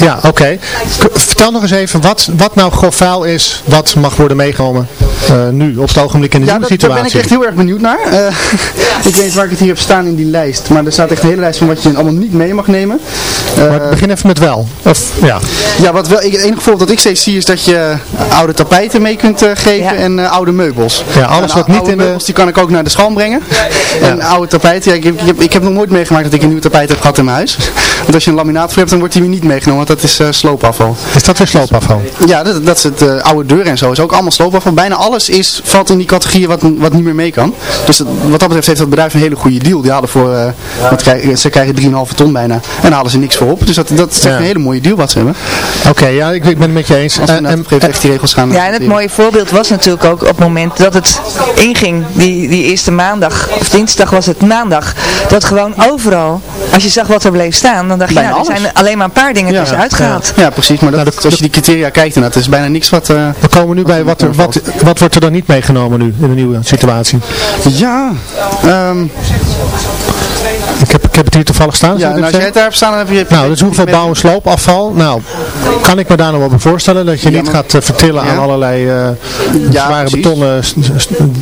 ja, oké. Vertel nog eens even wat, wat nou grof vuil is, wat mag worden meegenomen eh, nu, op het ogenblik in de Ja, nieuwe dat, daar situatie. ben ik echt heel erg benieuwd naar. Eh, ik weet niet waar ik het hier heb staan in die lijst. Maar er staat echt een hele lijst van wat je allemaal niet mee mag nemen. Eh, maar begin even met wel. Of, ja. Ja, wat wel, ik, het enige voorbeeld dat ik steeds zie is dat je oude tapijten mee kunt geven en oude meubels. Ja, alles En wat niet oude in de- meubels die kan ik ook naar de schalm brengen. En oude tapijten, ja, ik, ik, heb, ik heb nog nooit meegemaakt dat ik een nieuw tapijt heb gehad in mijn huis. Want als je een laminaat voor hebt, dan wordt die weer niet meegenomen, want dat is eh, sloopafval. Is dat weer sloopafval? Ja, dat, dat is het eh, oude deuren en zo. is ook allemaal sloopafval. Bijna alles is, valt in die categorie wat, wat niet meer mee kan. Dus dat- wat dat betreft heeft dat bedrijf een hele goede deal. Die hadden voor, eh, wat krijgen, ze krijgen 3,5 ton bijna. En daar halen ze niks voor op. Dus dat, dat is echt Ja. een hele mooie deal wat ze hebben. Oké, ja, ik, ik ben het met je eens. Eh, moment echt die regels gaan. Ja, en het mooie voorbeeld was natuurlijk ook op het moment dat het inging, die, die eerste maandag, of dinsdag was het maandag, dat gewoon overal, als je zag wat er bleef staan, dan dacht je, nou, er zijn alleen maar een paar dingen tussen uitgehaald. Ja, precies. Maar dat, als je die criteria kijkt, inderdaad, is bijna niks wat... eh, we komen nu bij wat, er, wat, wat wordt er dan niet meegenomen nu in de nieuwe situatie? Ja, ehm, Ik heb, ik heb het hier toevallig staan. ja ik nou, als jij het daar hebt staan, dan heb je... je- Nou, dus hoeveel bouw- en sloopafval? Nou, kan ik me daar nog wel bij voorstellen dat je niet gaat eh, vertillen aan allerlei eh, zware precies. betonnen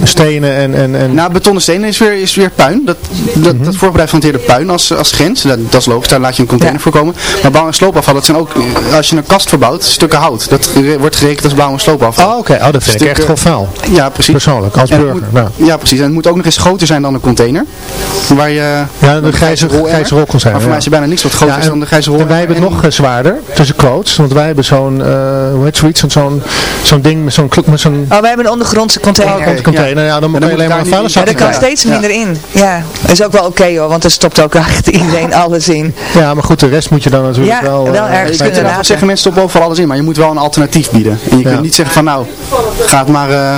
stenen en... en, en Nou, betonnen stenen is weer, is weer puin. Dat, dat, Mhm. dat voorbedrijf hanteerde puin als, als grens. Dat, dat is logisch, daar laat je een container voor komen. Maar bouw- en sloopafval, dat zijn ook, als je een kast verbouwt, stukken hout. Dat wordt gerekend als bouw- en sloopafval. Oh, oké. Oh, dat vind ik echt vuil. Ja, precies. Persoonlijk, als burger. moet- nou. Ja, precies. En het moet ook nog eens groter zijn dan een container. Waar je... Ja, de grijze, grijze rol kon zijn. Maar voor ja. mij is er bijna niks wat groter Ja, is dan de grijze rol. En wij hebben het nog eh, zwaarder, tussen quotes, want wij hebben zo'n, eh hoe heet zoiets, zo'n zo'n ding met zo'n met zo'n Oh, we hebben een ondergrondse container. ondergrondse container. Ja, dan moet je alleen maar een vuile Ja, zak er kan steeds minder in. Ja, dat is ook wel oké hoor, want er stopt ook echt iedereen alles in. Ja, maar goed, de rest moet je dan natuurlijk Ja, wel... wel eh, ergens kunt inderdaad zeggen mensen stoppen overal alles in, maar je moet wel een alternatief bieden. En je Ja. kunt niet zeggen van nou, ga het maar, eh,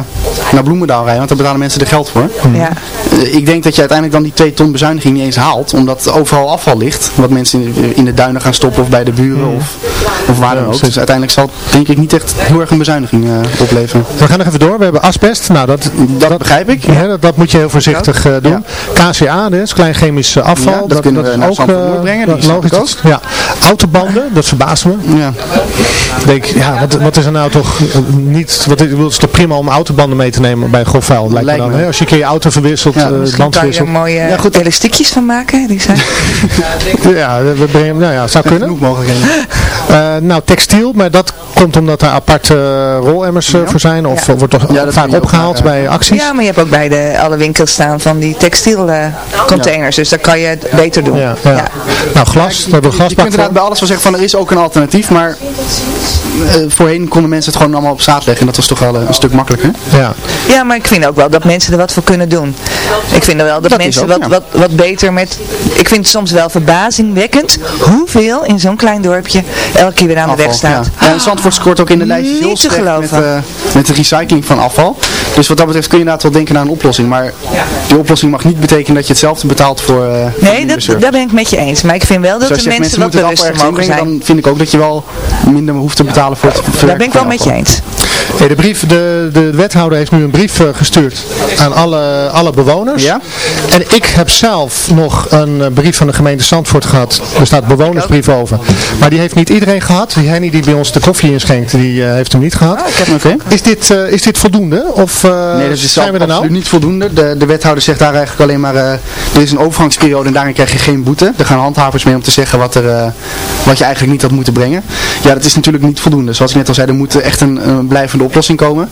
naar Bloemendaal rijden, want daar betalen mensen er geld voor. Ja. Ik denk dat je uiteindelijk dan die 2 ton bezuiniging niet eens haalt, omdat overal afval ligt, wat mensen in, in de duinen gaan stoppen of bij de buren of, of waar dan ook. Dus uiteindelijk zal het denk ik niet echt heel erg een bezuiniging eh, opleveren. We gaan nog even door. We hebben asbest. Nou, dat, dat, begrijp ik. Ja, dat, dat moet je heel voorzichtig eh, doen. KCA, dus klein chemisch afval. Ja, dat kunnen we naar ook eh, brengen, dat logisch. Ja. Autobanden, dat verbaast me. Ja. Ik denk, ja, wat, wat is er nou toch eh, niet... Wat is, het is toch prima om autobanden mee te nemen bij grofvuil, lijkt, Lijkt me dan. me. Hè? Als je een keer je auto verwisselt, Ja, eh, je er verwisselt. mooie Ja, goed. elastiekjes van maken. Die zijn... Ja, we brengen, nou ja, zou kunnen. Genoeg mogelijkheden. Eh, nou, textiel, maar dat komt omdat daar aparte eh, rolemmers eh, voor zijn. Of Ja. wordt toch Ja, dat vaak opgehaald bij acties. Ja, maar je hebt ook bij de, alle winkels staan van die textielcontainers. Dus dan kan je het beter doen. Ja, ja. Nou, glas, daar hebben we Je kunt glasbak inderdaad bij alles wel zeggen van er is ook een alternatief, maar eh, voorheen konden mensen het gewoon allemaal op zaad leggen en dat was toch wel een stuk makkelijker. Ja. Ja, maar ik vind ook wel dat mensen er wat voor kunnen doen. Ik vind wel dat, Dat mensen ook, wat, ja. wat, wat beter met... Ik vind het soms wel verbazingwekkend hoeveel in zo'n klein dorpje elke keer weer aan de weg staat. Ja. Ja, en Zandvoort scoort ook in de lijst heel te slecht met, geloven. eh, met de recycling van afval. Dus wat dat betreft kun je inderdaad wel denken aan een oplossing. Maar die oplossing mag niet betekenen dat je hetzelfde betaalt voor eh, Nee, dat, daar ben ik met je eens. Maar ik vind wel dat Dus de mensen zegt, wat bewuster mogen zijn. dan vind ik ook dat je wel minder hoeft te betalen voor het verwerken Daar ben ik wel met je eens. Hey, de, brief, de, de wethouder heeft nu een brief eh, gestuurd aan alle, alle bewoners. Ja? En ik heb zelf nog een brief van de gemeente Zandvoort gehad. Er staat bewonersbrief over. Maar die heeft niet iedereen gehad. Die Henny die bij ons de koffie inschenkt, die eh, heeft hem niet gehad. Oké. Is, dit, eh, is dit voldoende? Of eh, Nee, dat is zijn we er absoluut nou? niet voldoende. De, de wethouder zegt daar eigenlijk alleen maar, eh, er is een overgangsperiode en daarin krijg je geen boete. Er gaan handhavers mee om te zeggen wat, er, eh, wat je eigenlijk niet had moeten brengen. Ja, dat is natuurlijk niet voldoende. Zoals ik net al zei, er moet echt een, een blijvende oplossing komen.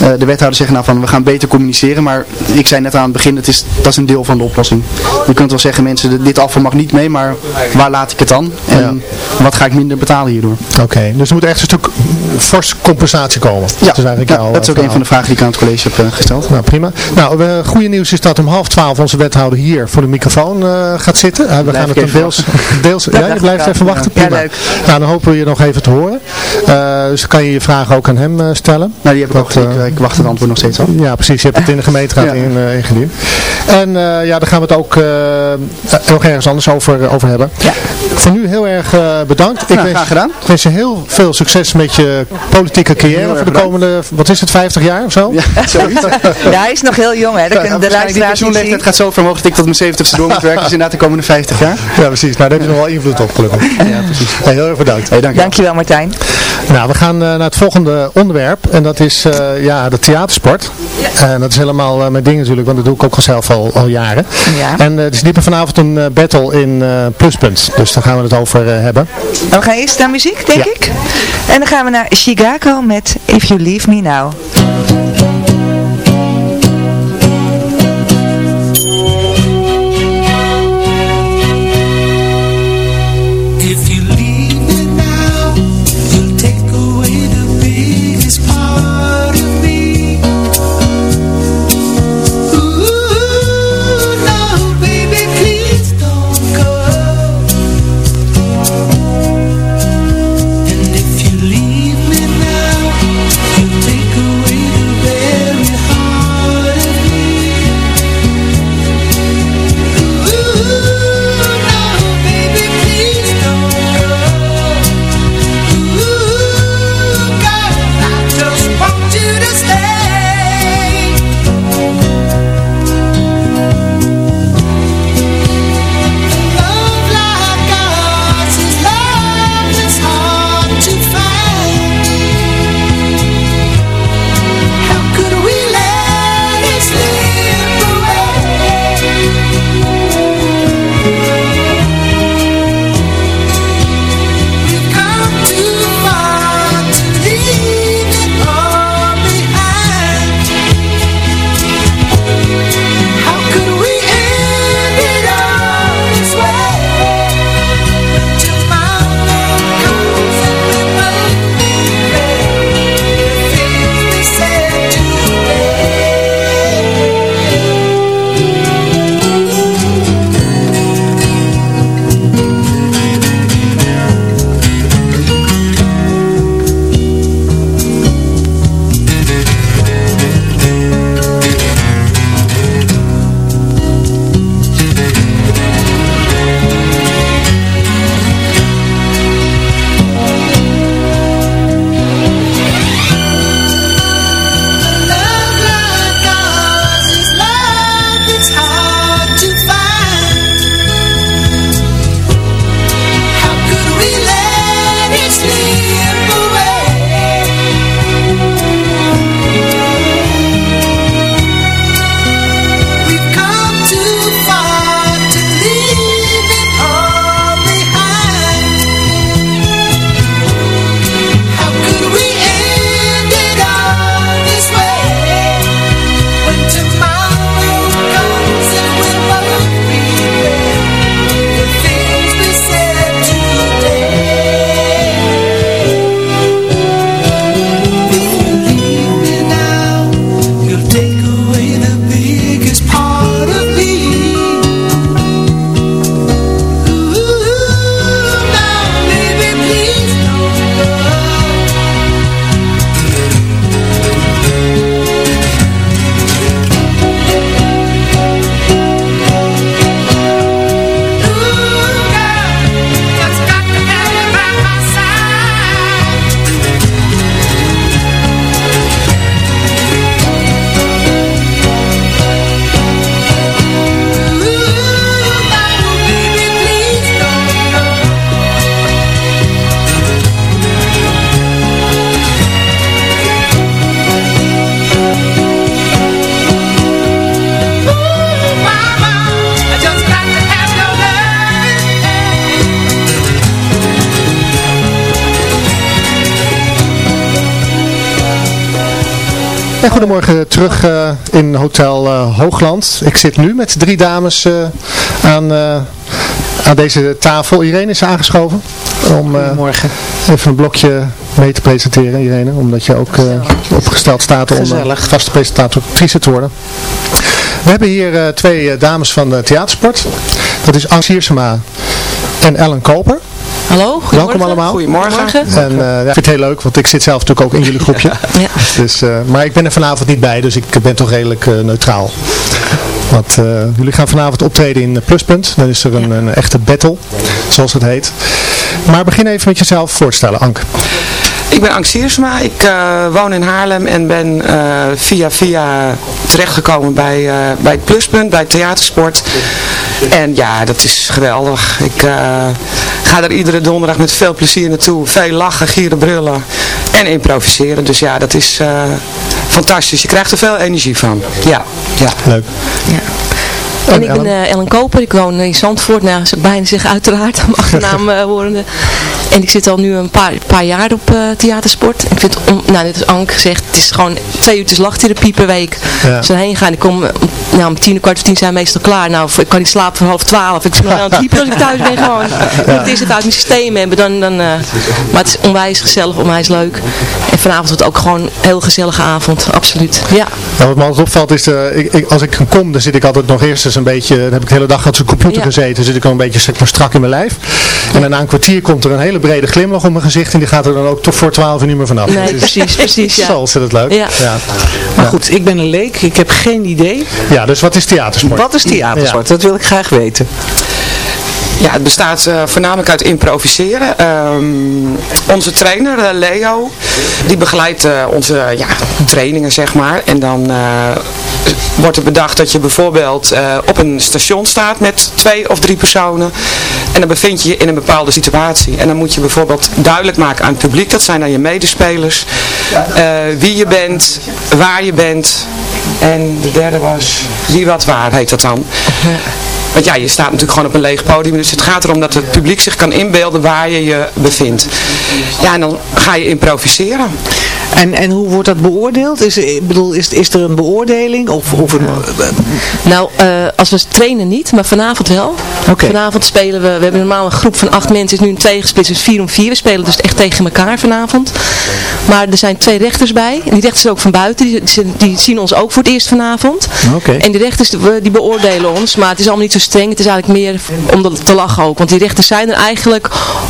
Eh, de wethouder zegt nou van, we gaan beter communiceren, maar ik zei net aan het begin, het is, dat is een deel van de oplossing. Je kunt wel zeggen, mensen, dit- dit afval mag niet mee, maar waar laat ik het dan? En wat ga ik minder betalen hierdoor? Oké, dus er moet echt een stuk fors compensatie komen. Ja, dat is ja, dat is ook eh, een van de vragen die ik aan het college heb eh, gesteld. Nou, prima. Nou, goede nieuws is dat om half twaalf onze wethouder hier voor de microfoon eh, gaat zitten. We Blijf gaan ik het even deels... deels ja, je blijft ik even wachten. Ja, Prima. leuk. Nou, dan hopen we je nog even te horen. Dus dan kan je je vragen ook aan hem stellen. Nou, die heb ik ook ik wacht het antwoord nog steeds af. Ja, precies. Je hebt het in de gemeenteraad Ja. in, ingediend. En ja, daar gaan we het ook nog ergens anders over, over hebben. Ja. Voor nu heel erg bedankt. Nou, graag gedaan. Ik wens je heel veel succes met je politieke carrière voor de bedankt. komende, wat is het, 50 jaar of zo? Ja, zoiets. Ja, hij is nog heel jong, hè. Dat kunnen de die luisteraars niet zien. pensioenleeftijd gaat zo ver omhoog dat ik tot mijn 70ste door moet werken. Dus inderdaad de komende 50 jaar. Ja, precies. Nou, daar heb je nog wel invloed op, gelukkig. Ja, precies. Hey, heel erg bedankt. Hey, dank je. Dankjewel, Martijn. Nou, we gaan eh, naar het volgende onderwerp. En dat is eh, ja, de theatersport. En dat is helemaal eh, mijn ding natuurlijk, want dat doe ik ook al zelf al, al jaren. Ja. En eh, er is dieper vanavond een battle in eh, Pluspunt. Dus daar gaan we het over eh, hebben. En we gaan eerst naar muziek, denk Ja. ik. En dan gaan we naar Chicago met If You Leave Me Now. En goedemorgen terug eh, in Hotel eh, Hoogland. Ik zit nu met drie dames eh, aan, aan deze tafel. Irene is aangeschoven om even een blokje mee te presenteren, Irene. Omdat je ook opgesteld staat om vaste presentatrice te worden. We hebben hier twee dames van de theatersport. Dat is Anne Siersema en Ellen Koper. Hallo, goedemorgen. Welkom allemaal. Goedemorgen. En eh, ja, ik vind het heel leuk, want ik zit zelf natuurlijk ook in jullie groepje. Ja. Dus, eh, maar ik ben er vanavond niet bij, dus ik ben toch redelijk eh, neutraal. Want eh, jullie gaan vanavond optreden in Pluspunt. Dan is er een, een echte battle, zoals het heet. Maar begin even met jezelf voorstellen, Ank. Ik ben Ank Siersma. Ik eh, woon in Haarlem en ben eh, via via terechtgekomen bij, eh, bij het Pluspunt, bij Theatersport. En ja, dat is geweldig. Ik eh, ga er iedere donderdag met veel plezier naartoe. Veel lachen, gieren, brullen en improviseren. Dus ja, dat is eh, fantastisch. Je krijgt er veel energie van. Ja, ja. Leuk. En ik ben eh, Ellen Koper, ik woon in Zandvoort. Nou, zou ik bijna zeggen uiteraard, mijn achternaam eh, horende. En ik zit al nu een paar, paar jaar op eh, theatersport. Ik vind, om, nou net als Ank zegt, het is gewoon twee uurtjes lachtherapie per week. Ja. Als we erheen gaan, ik kom, nou, om tien, kwart voor tien zijn we meestal klaar. Nou, ik kan niet slapen voor half twaalf. Ik ben aan het piepen als ik thuis ben gewoon. Ik moet het eerst even uit mijn systeem hebben. Dan, dan, eh, maar het is onwijs gezellig, onwijs leuk. En vanavond wordt het ook gewoon een heel gezellige avond, absoluut. Ja. Nou, wat me altijd opvalt is, eh, ik, ik- als ik kom, dan zit ik altijd nog eerst eens een beetje, dan heb ik de hele dag op zijn computer Ja. gezeten, dan zit ik al een beetje zeg maar, strak in mijn lijf. En dan na een kwartier komt er een hele brede glimlach op mijn gezicht en die gaat er dan ook toch voor twaalf uur niet meer vanaf. Nee, Het is precies, precies, ja. Ontzettend leuk. Ja. Ja. Maar goed, ik ben een leek, ik heb geen idee. Ja, dus wat is theatersport? Wat is theatersport? Dat wil ik graag weten. Ja, het bestaat eh, voornamelijk uit improviseren. Ehm, onze trainer, eh, Leo, die begeleidt eh, onze ja, trainingen, zeg maar. En dan eh, wordt er bedacht dat je bijvoorbeeld eh, op een station staat met twee of drie personen. En dan bevind je je in een bepaalde situatie. En dan moet je bijvoorbeeld duidelijk maken aan het publiek, dat zijn dan je medespelers, eh, wie je bent, waar je bent. En de derde was wie wat waar, heet dat dan. Want ja, je staat natuurlijk gewoon op een leeg podium. Dus het gaat erom dat het publiek zich kan inbeelden waar je je bevindt. Ja, en dan ga je improviseren. En, en hoe wordt dat beoordeeld? Is, ik bedoel, is, is er een beoordeling? Of, of een, Nou, eh, als we trainen niet, maar vanavond wel. Oké. Vanavond spelen we, we hebben normaal een groep van acht mensen, is nu een twee gesplitst, dus vier om vier. We spelen dus echt tegen elkaar vanavond. Maar er zijn twee rechters bij, en die rechters zijn ook van buiten, die, die, zien ons ook voor het eerst vanavond. Oké. En die rechters die, die beoordelen ons, maar het is allemaal niet zo streng, het is eigenlijk meer om te lachen ook. Want die rechters zijn er eigenlijk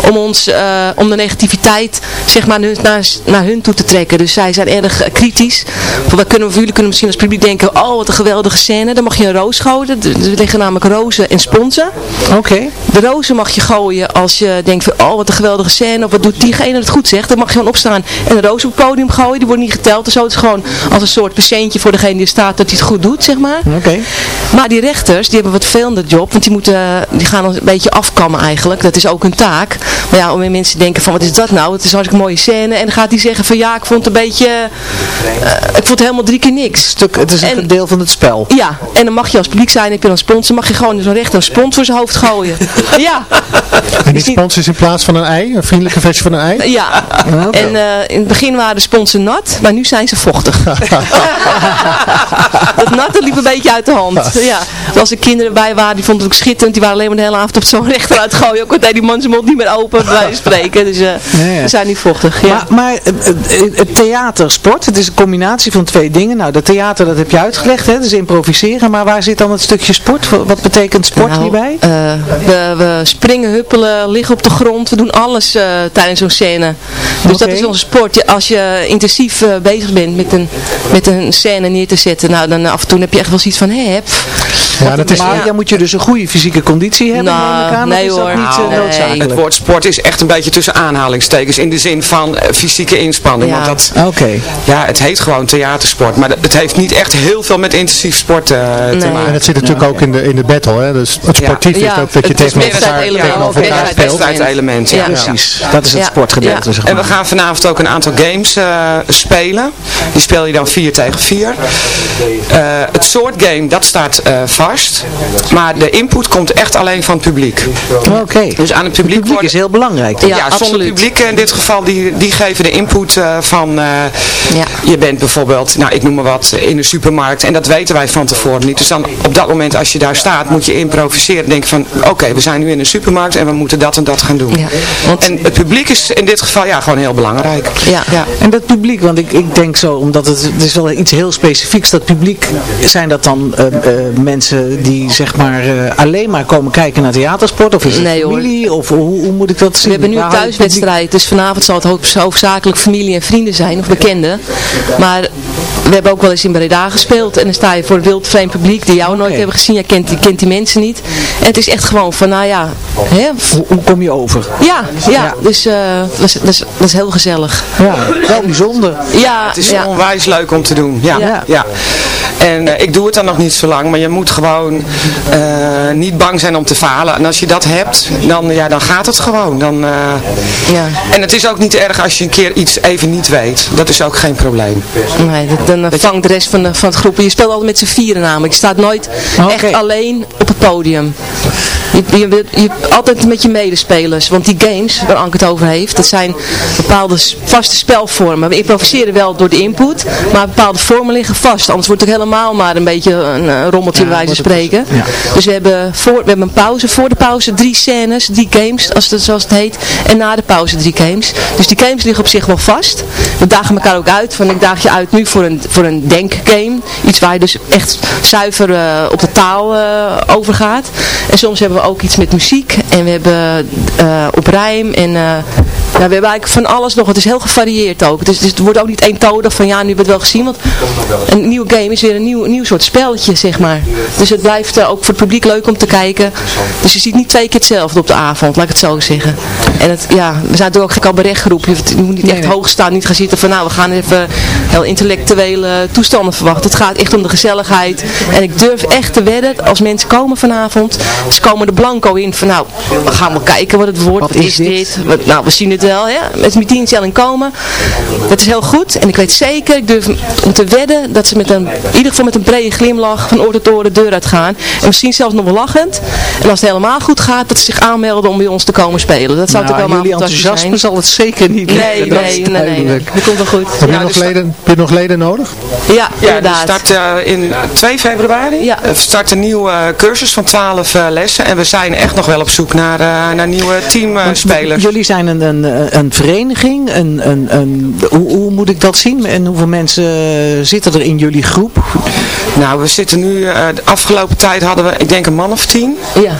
om ons, eh, om de negativiteit, zeg maar, naar, naar, hun toe te trekken. Dus zij zijn erg kritisch. Van, wat kunnen we, jullie kunnen misschien als publiek denken, oh wat een geweldige scène, dan mag je een roos gooien. Er liggen namelijk rozen en sponsen. Oké. De rozen mag je gooien als je denkt van, oh wat een geweldige scène, of wat doet diegene het goed zegt. Dan mag je gewoon opstaan en een roos op het podium gooien, die wordt niet geteld. Dus zo het is gewoon als een soort patiëntje voor degene die staat, dat hij het goed doet, zeg maar. Oké. Maar die rechters, die hebben wat veel job, want die, moeten, die gaan ons een beetje afkammen eigenlijk. Dat is ook hun taak. Maar ja, om mensen denken van, wat is dat nou? Het is een hartstikke mooie scène. En dan gaat hij zeggen van, ja, ik vond het een beetje, eh, ik vond het helemaal drie keer niks. Stuk, het is een deel van het spel. Ja, en dan mag je als publiek zijn, ik wil een sponsor, mag je gewoon zo'n rechter een spons voor zijn hoofd gooien. ja. En die spons is in plaats van een ei, een vriendelijke versie van een ei? Ja, en eh, in het begin waren de sponsen nat, maar nu zijn ze vochtig. dat natte liep een beetje uit de hand. Ja. Dus als er kinderen bij waren, die vonden het ook schitterend. Die waren alleen maar de hele avond op zo'n rechter uit gooien. Ook al deed die man zijn mond niet meer open, bij wijze van spreken. Dus eh ja. ze zijn niet vochtig. Ja. Maar, maar eh, eh, het theatersport, het is een combinatie van twee dingen. Nou, dat theater, dat heb je uitgelegd, hè? dus improviseren. Maar waar zit dan het stukje sport? Wat betekent sport Nou, hierbij? eh, we, we springen, huppelen, liggen op de grond. We doen alles eh, tijdens zo'n scène. Dus dat is onze sport. Als je intensief eh, bezig bent met een, met een scène neer te zetten, nou dan af en toe heb je echt wel zoiets van, hé, heb. Ja, dat is, maar dan moet je dus een goede fysieke conditie hebben, Nou, aan. Nee is dat hoor. niet eh, Nou, noodzakelijk? Het woord sport is echt een beetje tussen aanhalingstekens. In de zin van eh, fysieke inspanning. Ja. Want dat, Oké. ja, het heet gewoon theatersport. Maar dat- het heeft niet echt heel veel met intensief sport eh, te Nee. maken. en het zit natuurlijk ook in de, in de battle, hè? dus het sportief Ja. is ook dat je Het tegen elkaar, speelt. wedstrijdelement. Ja. Ja. Precies, dat is het Ja. sportgedeelte, Ja. zeg En maar. we gaan vanavond ook een aantal aantal games eh, spelen. Die speel je dan 4 tegen 4. Eh, het soort game, dat staat eh, vast. Maar de input komt echt alleen van het publiek. Oké. Dus aan het publiek, publiek is heel belangrijk. Ja, zonder publiek in dit geval, die, die geven de input eh, van, eh, je bent bijvoorbeeld, nou ik noem maar wat, in de supermarkt en dat weten wij van tevoren niet. Dus dan op dat moment als je daar staat, moet je improviseren. Denk van, oké, we zijn nu in een supermarkt en we moeten dat en dat gaan doen. En het publiek is in dit geval ja, gewoon heel belangrijk. Ja. ja. En dat publiek, want ik, ik denk zo, omdat het, het is wel iets heel specifieks, dat publiek, zijn dat dan eh, eh, mensen die zeg maar eh, alleen maar komen kijken naar theatersport? Of is het Nee, hoor. familie? Of hoe, hoe moet ik dat zien? We hebben nu een thuiswedstrijd, dus vanavond zal het hoofd- hoofdzakelijk familie en vrienden zijn, of bekenden. Maar we hebben ook wel eens in Breda gespeeld en dan sta je voor een wild vreemd publiek die jou nooit hebben gezien. Je kent, je kent die mensen niet. En het is echt gewoon van, nou ja... Hè, hoe, hoe kom je over? Ja, ja, dus eh, dat, is, dat, is, dat is heel gezellig. Ja, wel bijzonder. Ja, Het is ja. onwijs leuk om te doen. Ja, Ja. ja. En eh, ik doe het dan nog niet zo lang, maar je moet gewoon eh, niet bang zijn om te falen. En als je dat hebt, dan, ja, dan gaat het gewoon. Dan, eh, ja. En het is ook niet erg als je een keer iets even niet weet. Dat is ook geen probleem. Nee, dat- dan eh, vangt de rest van, de, van het groep. Je speelt altijd met z'n vieren namelijk. Je staat nooit echt alleen op het podium. Je, je, altijd met je medespelers. Want die games, waar Anke het over heeft, dat zijn bepaalde vaste spelvormen. We improviseren wel door de input, maar bepaalde vormen liggen vast. Anders wordt het ook helemaal maar een beetje een eh, rommeltje bij wijze van spreken. Dus we hebben, voor, we hebben een pauze. Voor de pauze drie scènes, drie games, als het, zoals het heet. En na de pauze drie games. Dus die games liggen op zich wel vast. We dagen elkaar ook uit. Van ik daag je uit nu voor een, voor een denkgame. Iets waar je dus echt zuiver eh, op de taal eh, overgaat. En soms hebben we ook iets met muziek. En we hebben eh, op rijm. En eh, we hebben eigenlijk van alles nog. Het is heel gevarieerd ook. Dus, dus het wordt ook niet eentonig van ja, nu we het wel gezien. Want een nieuwe game is weer een nieuw, nieuw soort spelletje, zeg maar. Dus het blijft eh, ook voor het publiek leuk om te kijken. Dus je ziet niet twee keer hetzelfde op de avond, laat ik het zo zeggen. En het, ja, we zijn natuurlijk ook geen cabaretgroep. Je moet niet echt hoog staan, niet gaan zitten van nou, we gaan even heel intellectuele toestanden verwachten. Het gaat echt om de gezelligheid. En ik durf echt te wedden, als mensen komen vanavond, ze komen er blanco in van nou, we gaan wel kijken wat het wordt. Wat, is dit? Wat, nou, we zien het wel, hè. Met mijn komen. Het is heel goed. En ik weet zeker, ik durf om te wedden, dat ze met een, in ieder geval met een brede glimlach van oor tot oor de deur uitgaan. En misschien zelfs nog wel lachend. En als het helemaal goed gaat, dat ze zich aanmelden om bij ons te komen spelen. Dat zou Nou, natuurlijk jullie fantastisch enthousiasme zijn. zal het zeker niet Nee, dat nee, nee, nee. Dat komt wel goed. Heb je, Ja, nog dus leden, heb je nog leden nodig? Ja, Ja, er inderdaad. start eh, in 2 februari Ja. eh, start een nieuwe eh, cursus van 12 eh, lessen. En we zijn echt nog wel op zoek naar, eh, naar nieuwe teamspelers. Jullie zijn een, een, een vereniging, een, een, een, hoe, hoe moet ik dat zien? En hoeveel mensen zitten er in jullie groep? Nou, we zitten nu, eh, de afgelopen tijd hadden we, ik denk een man of tien. Ja.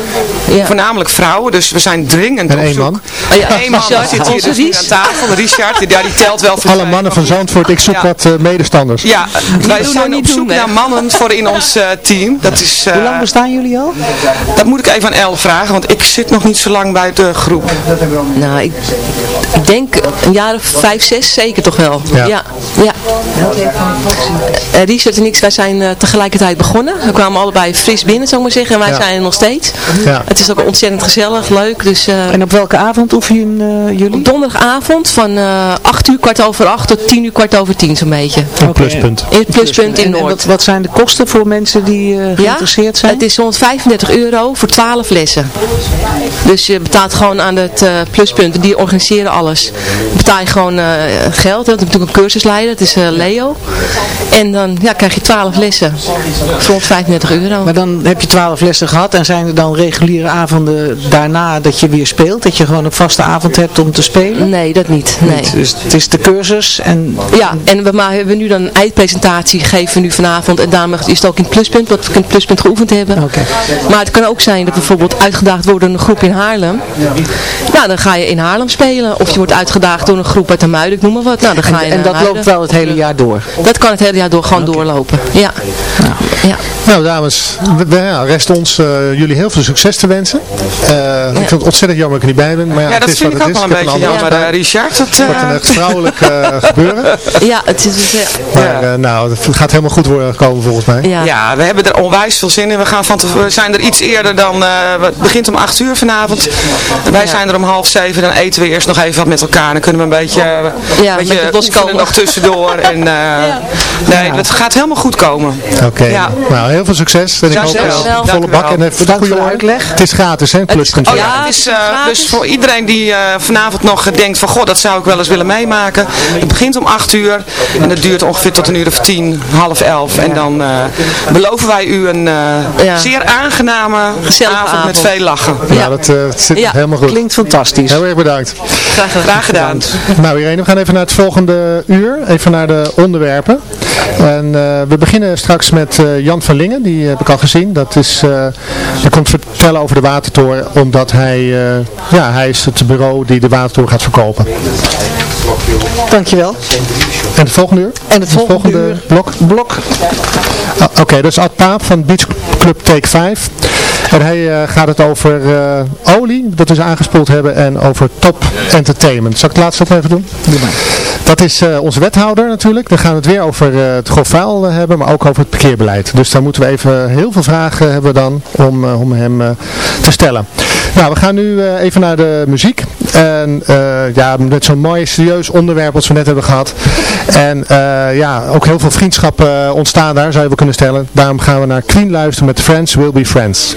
ja. Voornamelijk vrouwen, dus we zijn dringend En op één zoek. man? Oh ja, Eén man Richard, zit hier dus aan tafel. Richard, die, ja, die telt wel voor Alle mannen van Zandvoort, ik zoek Ja. Wat eh, medestanders. Ja, wij zijn op zoek naar mannen voor in ons eh, team. Dat is, eh, Hoe lang bestaan jullie al? dat moet ik even aan El vragen, want ik zit nog niet zo lang bij de groep. Nou, ik, ik denk een jaar of vijf, zes, zeker toch wel. Ja. Ja. ja, Eh, Richard en ik, wij zijn eh, tegelijkertijd begonnen. We kwamen allebei fris binnen, zou ik maar zeggen. En wij Ja. zijn er nog steeds. Ja. Het is ook ontzettend gezellig, leuk. Dus, eh, En op welke avond oefenen uh, jullie? op donderdagavond van eh 8 uur kwart over 8 tot 10 uur kwart over 10 zo'n beetje. Een pluspunt. In het pluspunt in En- en Noord. wat, wat zijn de kosten voor mensen die eh, geïnteresseerd zijn? Het is 135 euro voor 12 lessen. Dus je betaalt gewoon aan het eh, pluspunt. Die organiseren alles. Dan betaal je gewoon eh, geld. Dat is natuurlijk een cursusleider. Het is eh, Leo. En dan ja, krijg je 12 lessen. Voor 135 euro. Maar dan heb je twaalf lessen gehad en zijn er dan reguliere avonden daarna dat je weer speelt? Dat je gewoon een vaste avond hebt om te spelen? Nee, dat niet. Nee. Dus het is de cursus en... Ja, en we maar hebben nu dan een eindpresentatie gegeven we nu vanavond. En daarom is het ook in het pluspunt, wat we in het pluspunt geoefend hebben. Oké. Maar het kan ook zijn dat bijvoorbeeld uitgedaagd wordt door een groep in Haarlem. Nou, dan ga je in Haarlem spelen. Of je wordt uitgedaagd door een groep uit de Muiden, ik noem maar wat. Nou, dan ga je En, en dat Muiden. loopt wel het hele jaar door? Dat kan het hele jaar door gewoon doorlopen. Ja. Ja. Nou dames, we, we- ja, rest ons eh, jullie heel veel succes te wensen. Eh, Ik vind het ontzettend jammer dat ik er niet bij ben. Maar ja, Ja, het dat is vind wat ik het ook is. wel een beetje jammer, eh, Richard. Dat, Het wordt een echt vrouwelijk eh, gebeuren. Ja, het dus, eh, Maar eh, nou, het gaat helemaal goed worden komen volgens mij. Ja. we hebben er onwijs veel zin in. We, gaan van te- we zijn er iets eerder dan, eh, het begint om 8 uur vanavond. Wij zijn er om half zeven, dan eten we eerst nog even wat met elkaar. Dan kunnen we een beetje, Ja, een een beetje loskomen. nog tussendoor. En, eh, Nee, het gaat helemaal goed komen. Oké, Ja. nou heel veel succes. En ik hoop volle bak. wel. En even voor de goede orde. Het is gratis hè. Oh ja, het is, eh, dus voor iedereen die eh, vanavond nog denkt van, goh, dat zou ik wel eens willen meemaken. Het begint om 8 uur en het duurt ongeveer tot een uur of 10, half 11. En dan eh, beloven wij u een eh, zeer aangename avond, avond. met veel lachen. Ja, dat, eh, dat zit Ja, helemaal goed. Klinkt fantastisch. Heel erg bedankt. Graag gedaan. Nou Irene, we gaan even naar het volgende uur. Even naar de onderwerpen. En eh, we beginnen straks met eh, Jan van Lingen. Die heb ik al gezien. Dat is, eh hij komt vertellen over de Watertoren. Omdat hij, eh, ja, hij is het bureau die de Watertoren gaat verkopen. Dankjewel. En het volgende uur? En het volgende, uur, blok? blok. Ah, Oké, dat is Ad Paap van Beach Club Take 5. En hij eh, gaat het over eh, olie, dat we ze aangespoeld hebben, en over top entertainment. Zal ik het laatste even doen? Dat is eh, onze wethouder natuurlijk. Dan gaan we het weer over het grof vuil eh, hebben, maar ook over het parkeerbeleid. Dus daar moeten we even heel veel vragen hebben dan om, om hem te stellen. Nou, we gaan nu even naar de muziek. En eh, ja, met zo'n mooi serieus onderwerp wat we net hebben gehad. En eh, ja, ook heel veel vriendschappen eh, ontstaan daar, zou je wel kunnen stellen. Daarom gaan we naar Queen luisteren met Friends Will Be Friends.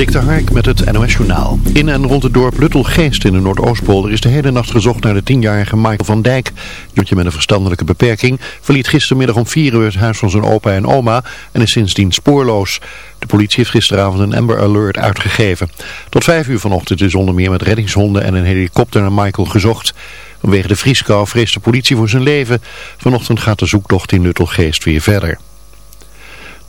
Dik de Hark met het NOS-journaal. In en rond het dorp Luttelgeest in de Noordoostpolder is de hele nacht gezocht naar de tienjarige Michael van Dijk. Jongetje met een verstandelijke beperking verliet gistermiddag om 4 uur het huis van zijn opa en oma en is sindsdien spoorloos. De politie heeft gisteravond een Amber Alert uitgegeven. Tot 5 uur vanochtend is onder meer met reddingshonden en een helikopter naar Michael gezocht. Vanwege de vrieskou vreest de politie voor zijn leven. Vanochtend gaat de zoektocht in Luttelgeest weer verder.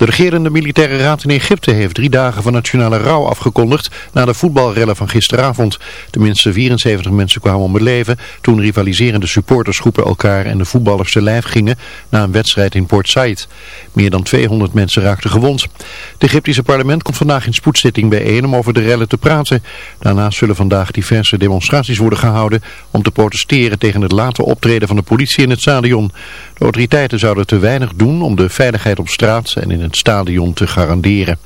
De regerende militaire raad in Egypte heeft drie dagen van nationale rouw afgekondigd na de voetbalrellen van gisteravond. Tenminste 74 mensen kwamen om het leven toen rivaliserende supportersgroepen elkaar en de voetballers te lijf gingen na een wedstrijd in Port Said. Meer dan 200 mensen raakten gewond. Het Egyptische parlement komt vandaag in spoedzitting bijeen om over de rellen te praten. Daarnaast zullen vandaag diverse demonstraties worden gehouden om te protesteren tegen het late optreden van de politie in het stadion. De autoriteiten zouden te weinig doen om de veiligheid op straat en in stadion te garanderen.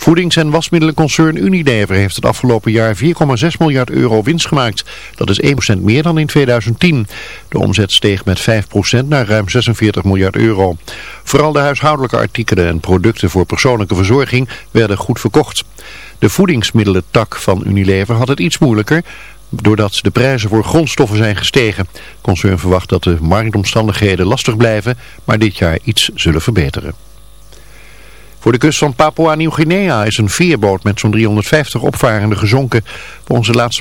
Voedings- en wasmiddelenconcern Unilever heeft het afgelopen jaar 4,6 miljard euro winst gemaakt. Dat is 1% meer dan in 2010. De omzet steeg met 5% naar ruim 46 miljard euro. Vooral de huishoudelijke artikelen en producten voor persoonlijke verzorging werden goed verkocht. De voedingsmiddelentak van Unilever had het iets moeilijker doordat de prijzen voor grondstoffen zijn gestegen. Concern verwacht dat de marktomstandigheden lastig blijven, maar dit jaar iets zullen verbeteren. Voor de kust van Papua Nieuw-Guinea is een veerboot met zo'n 350 opvarenden gezonken. Volgens de laatste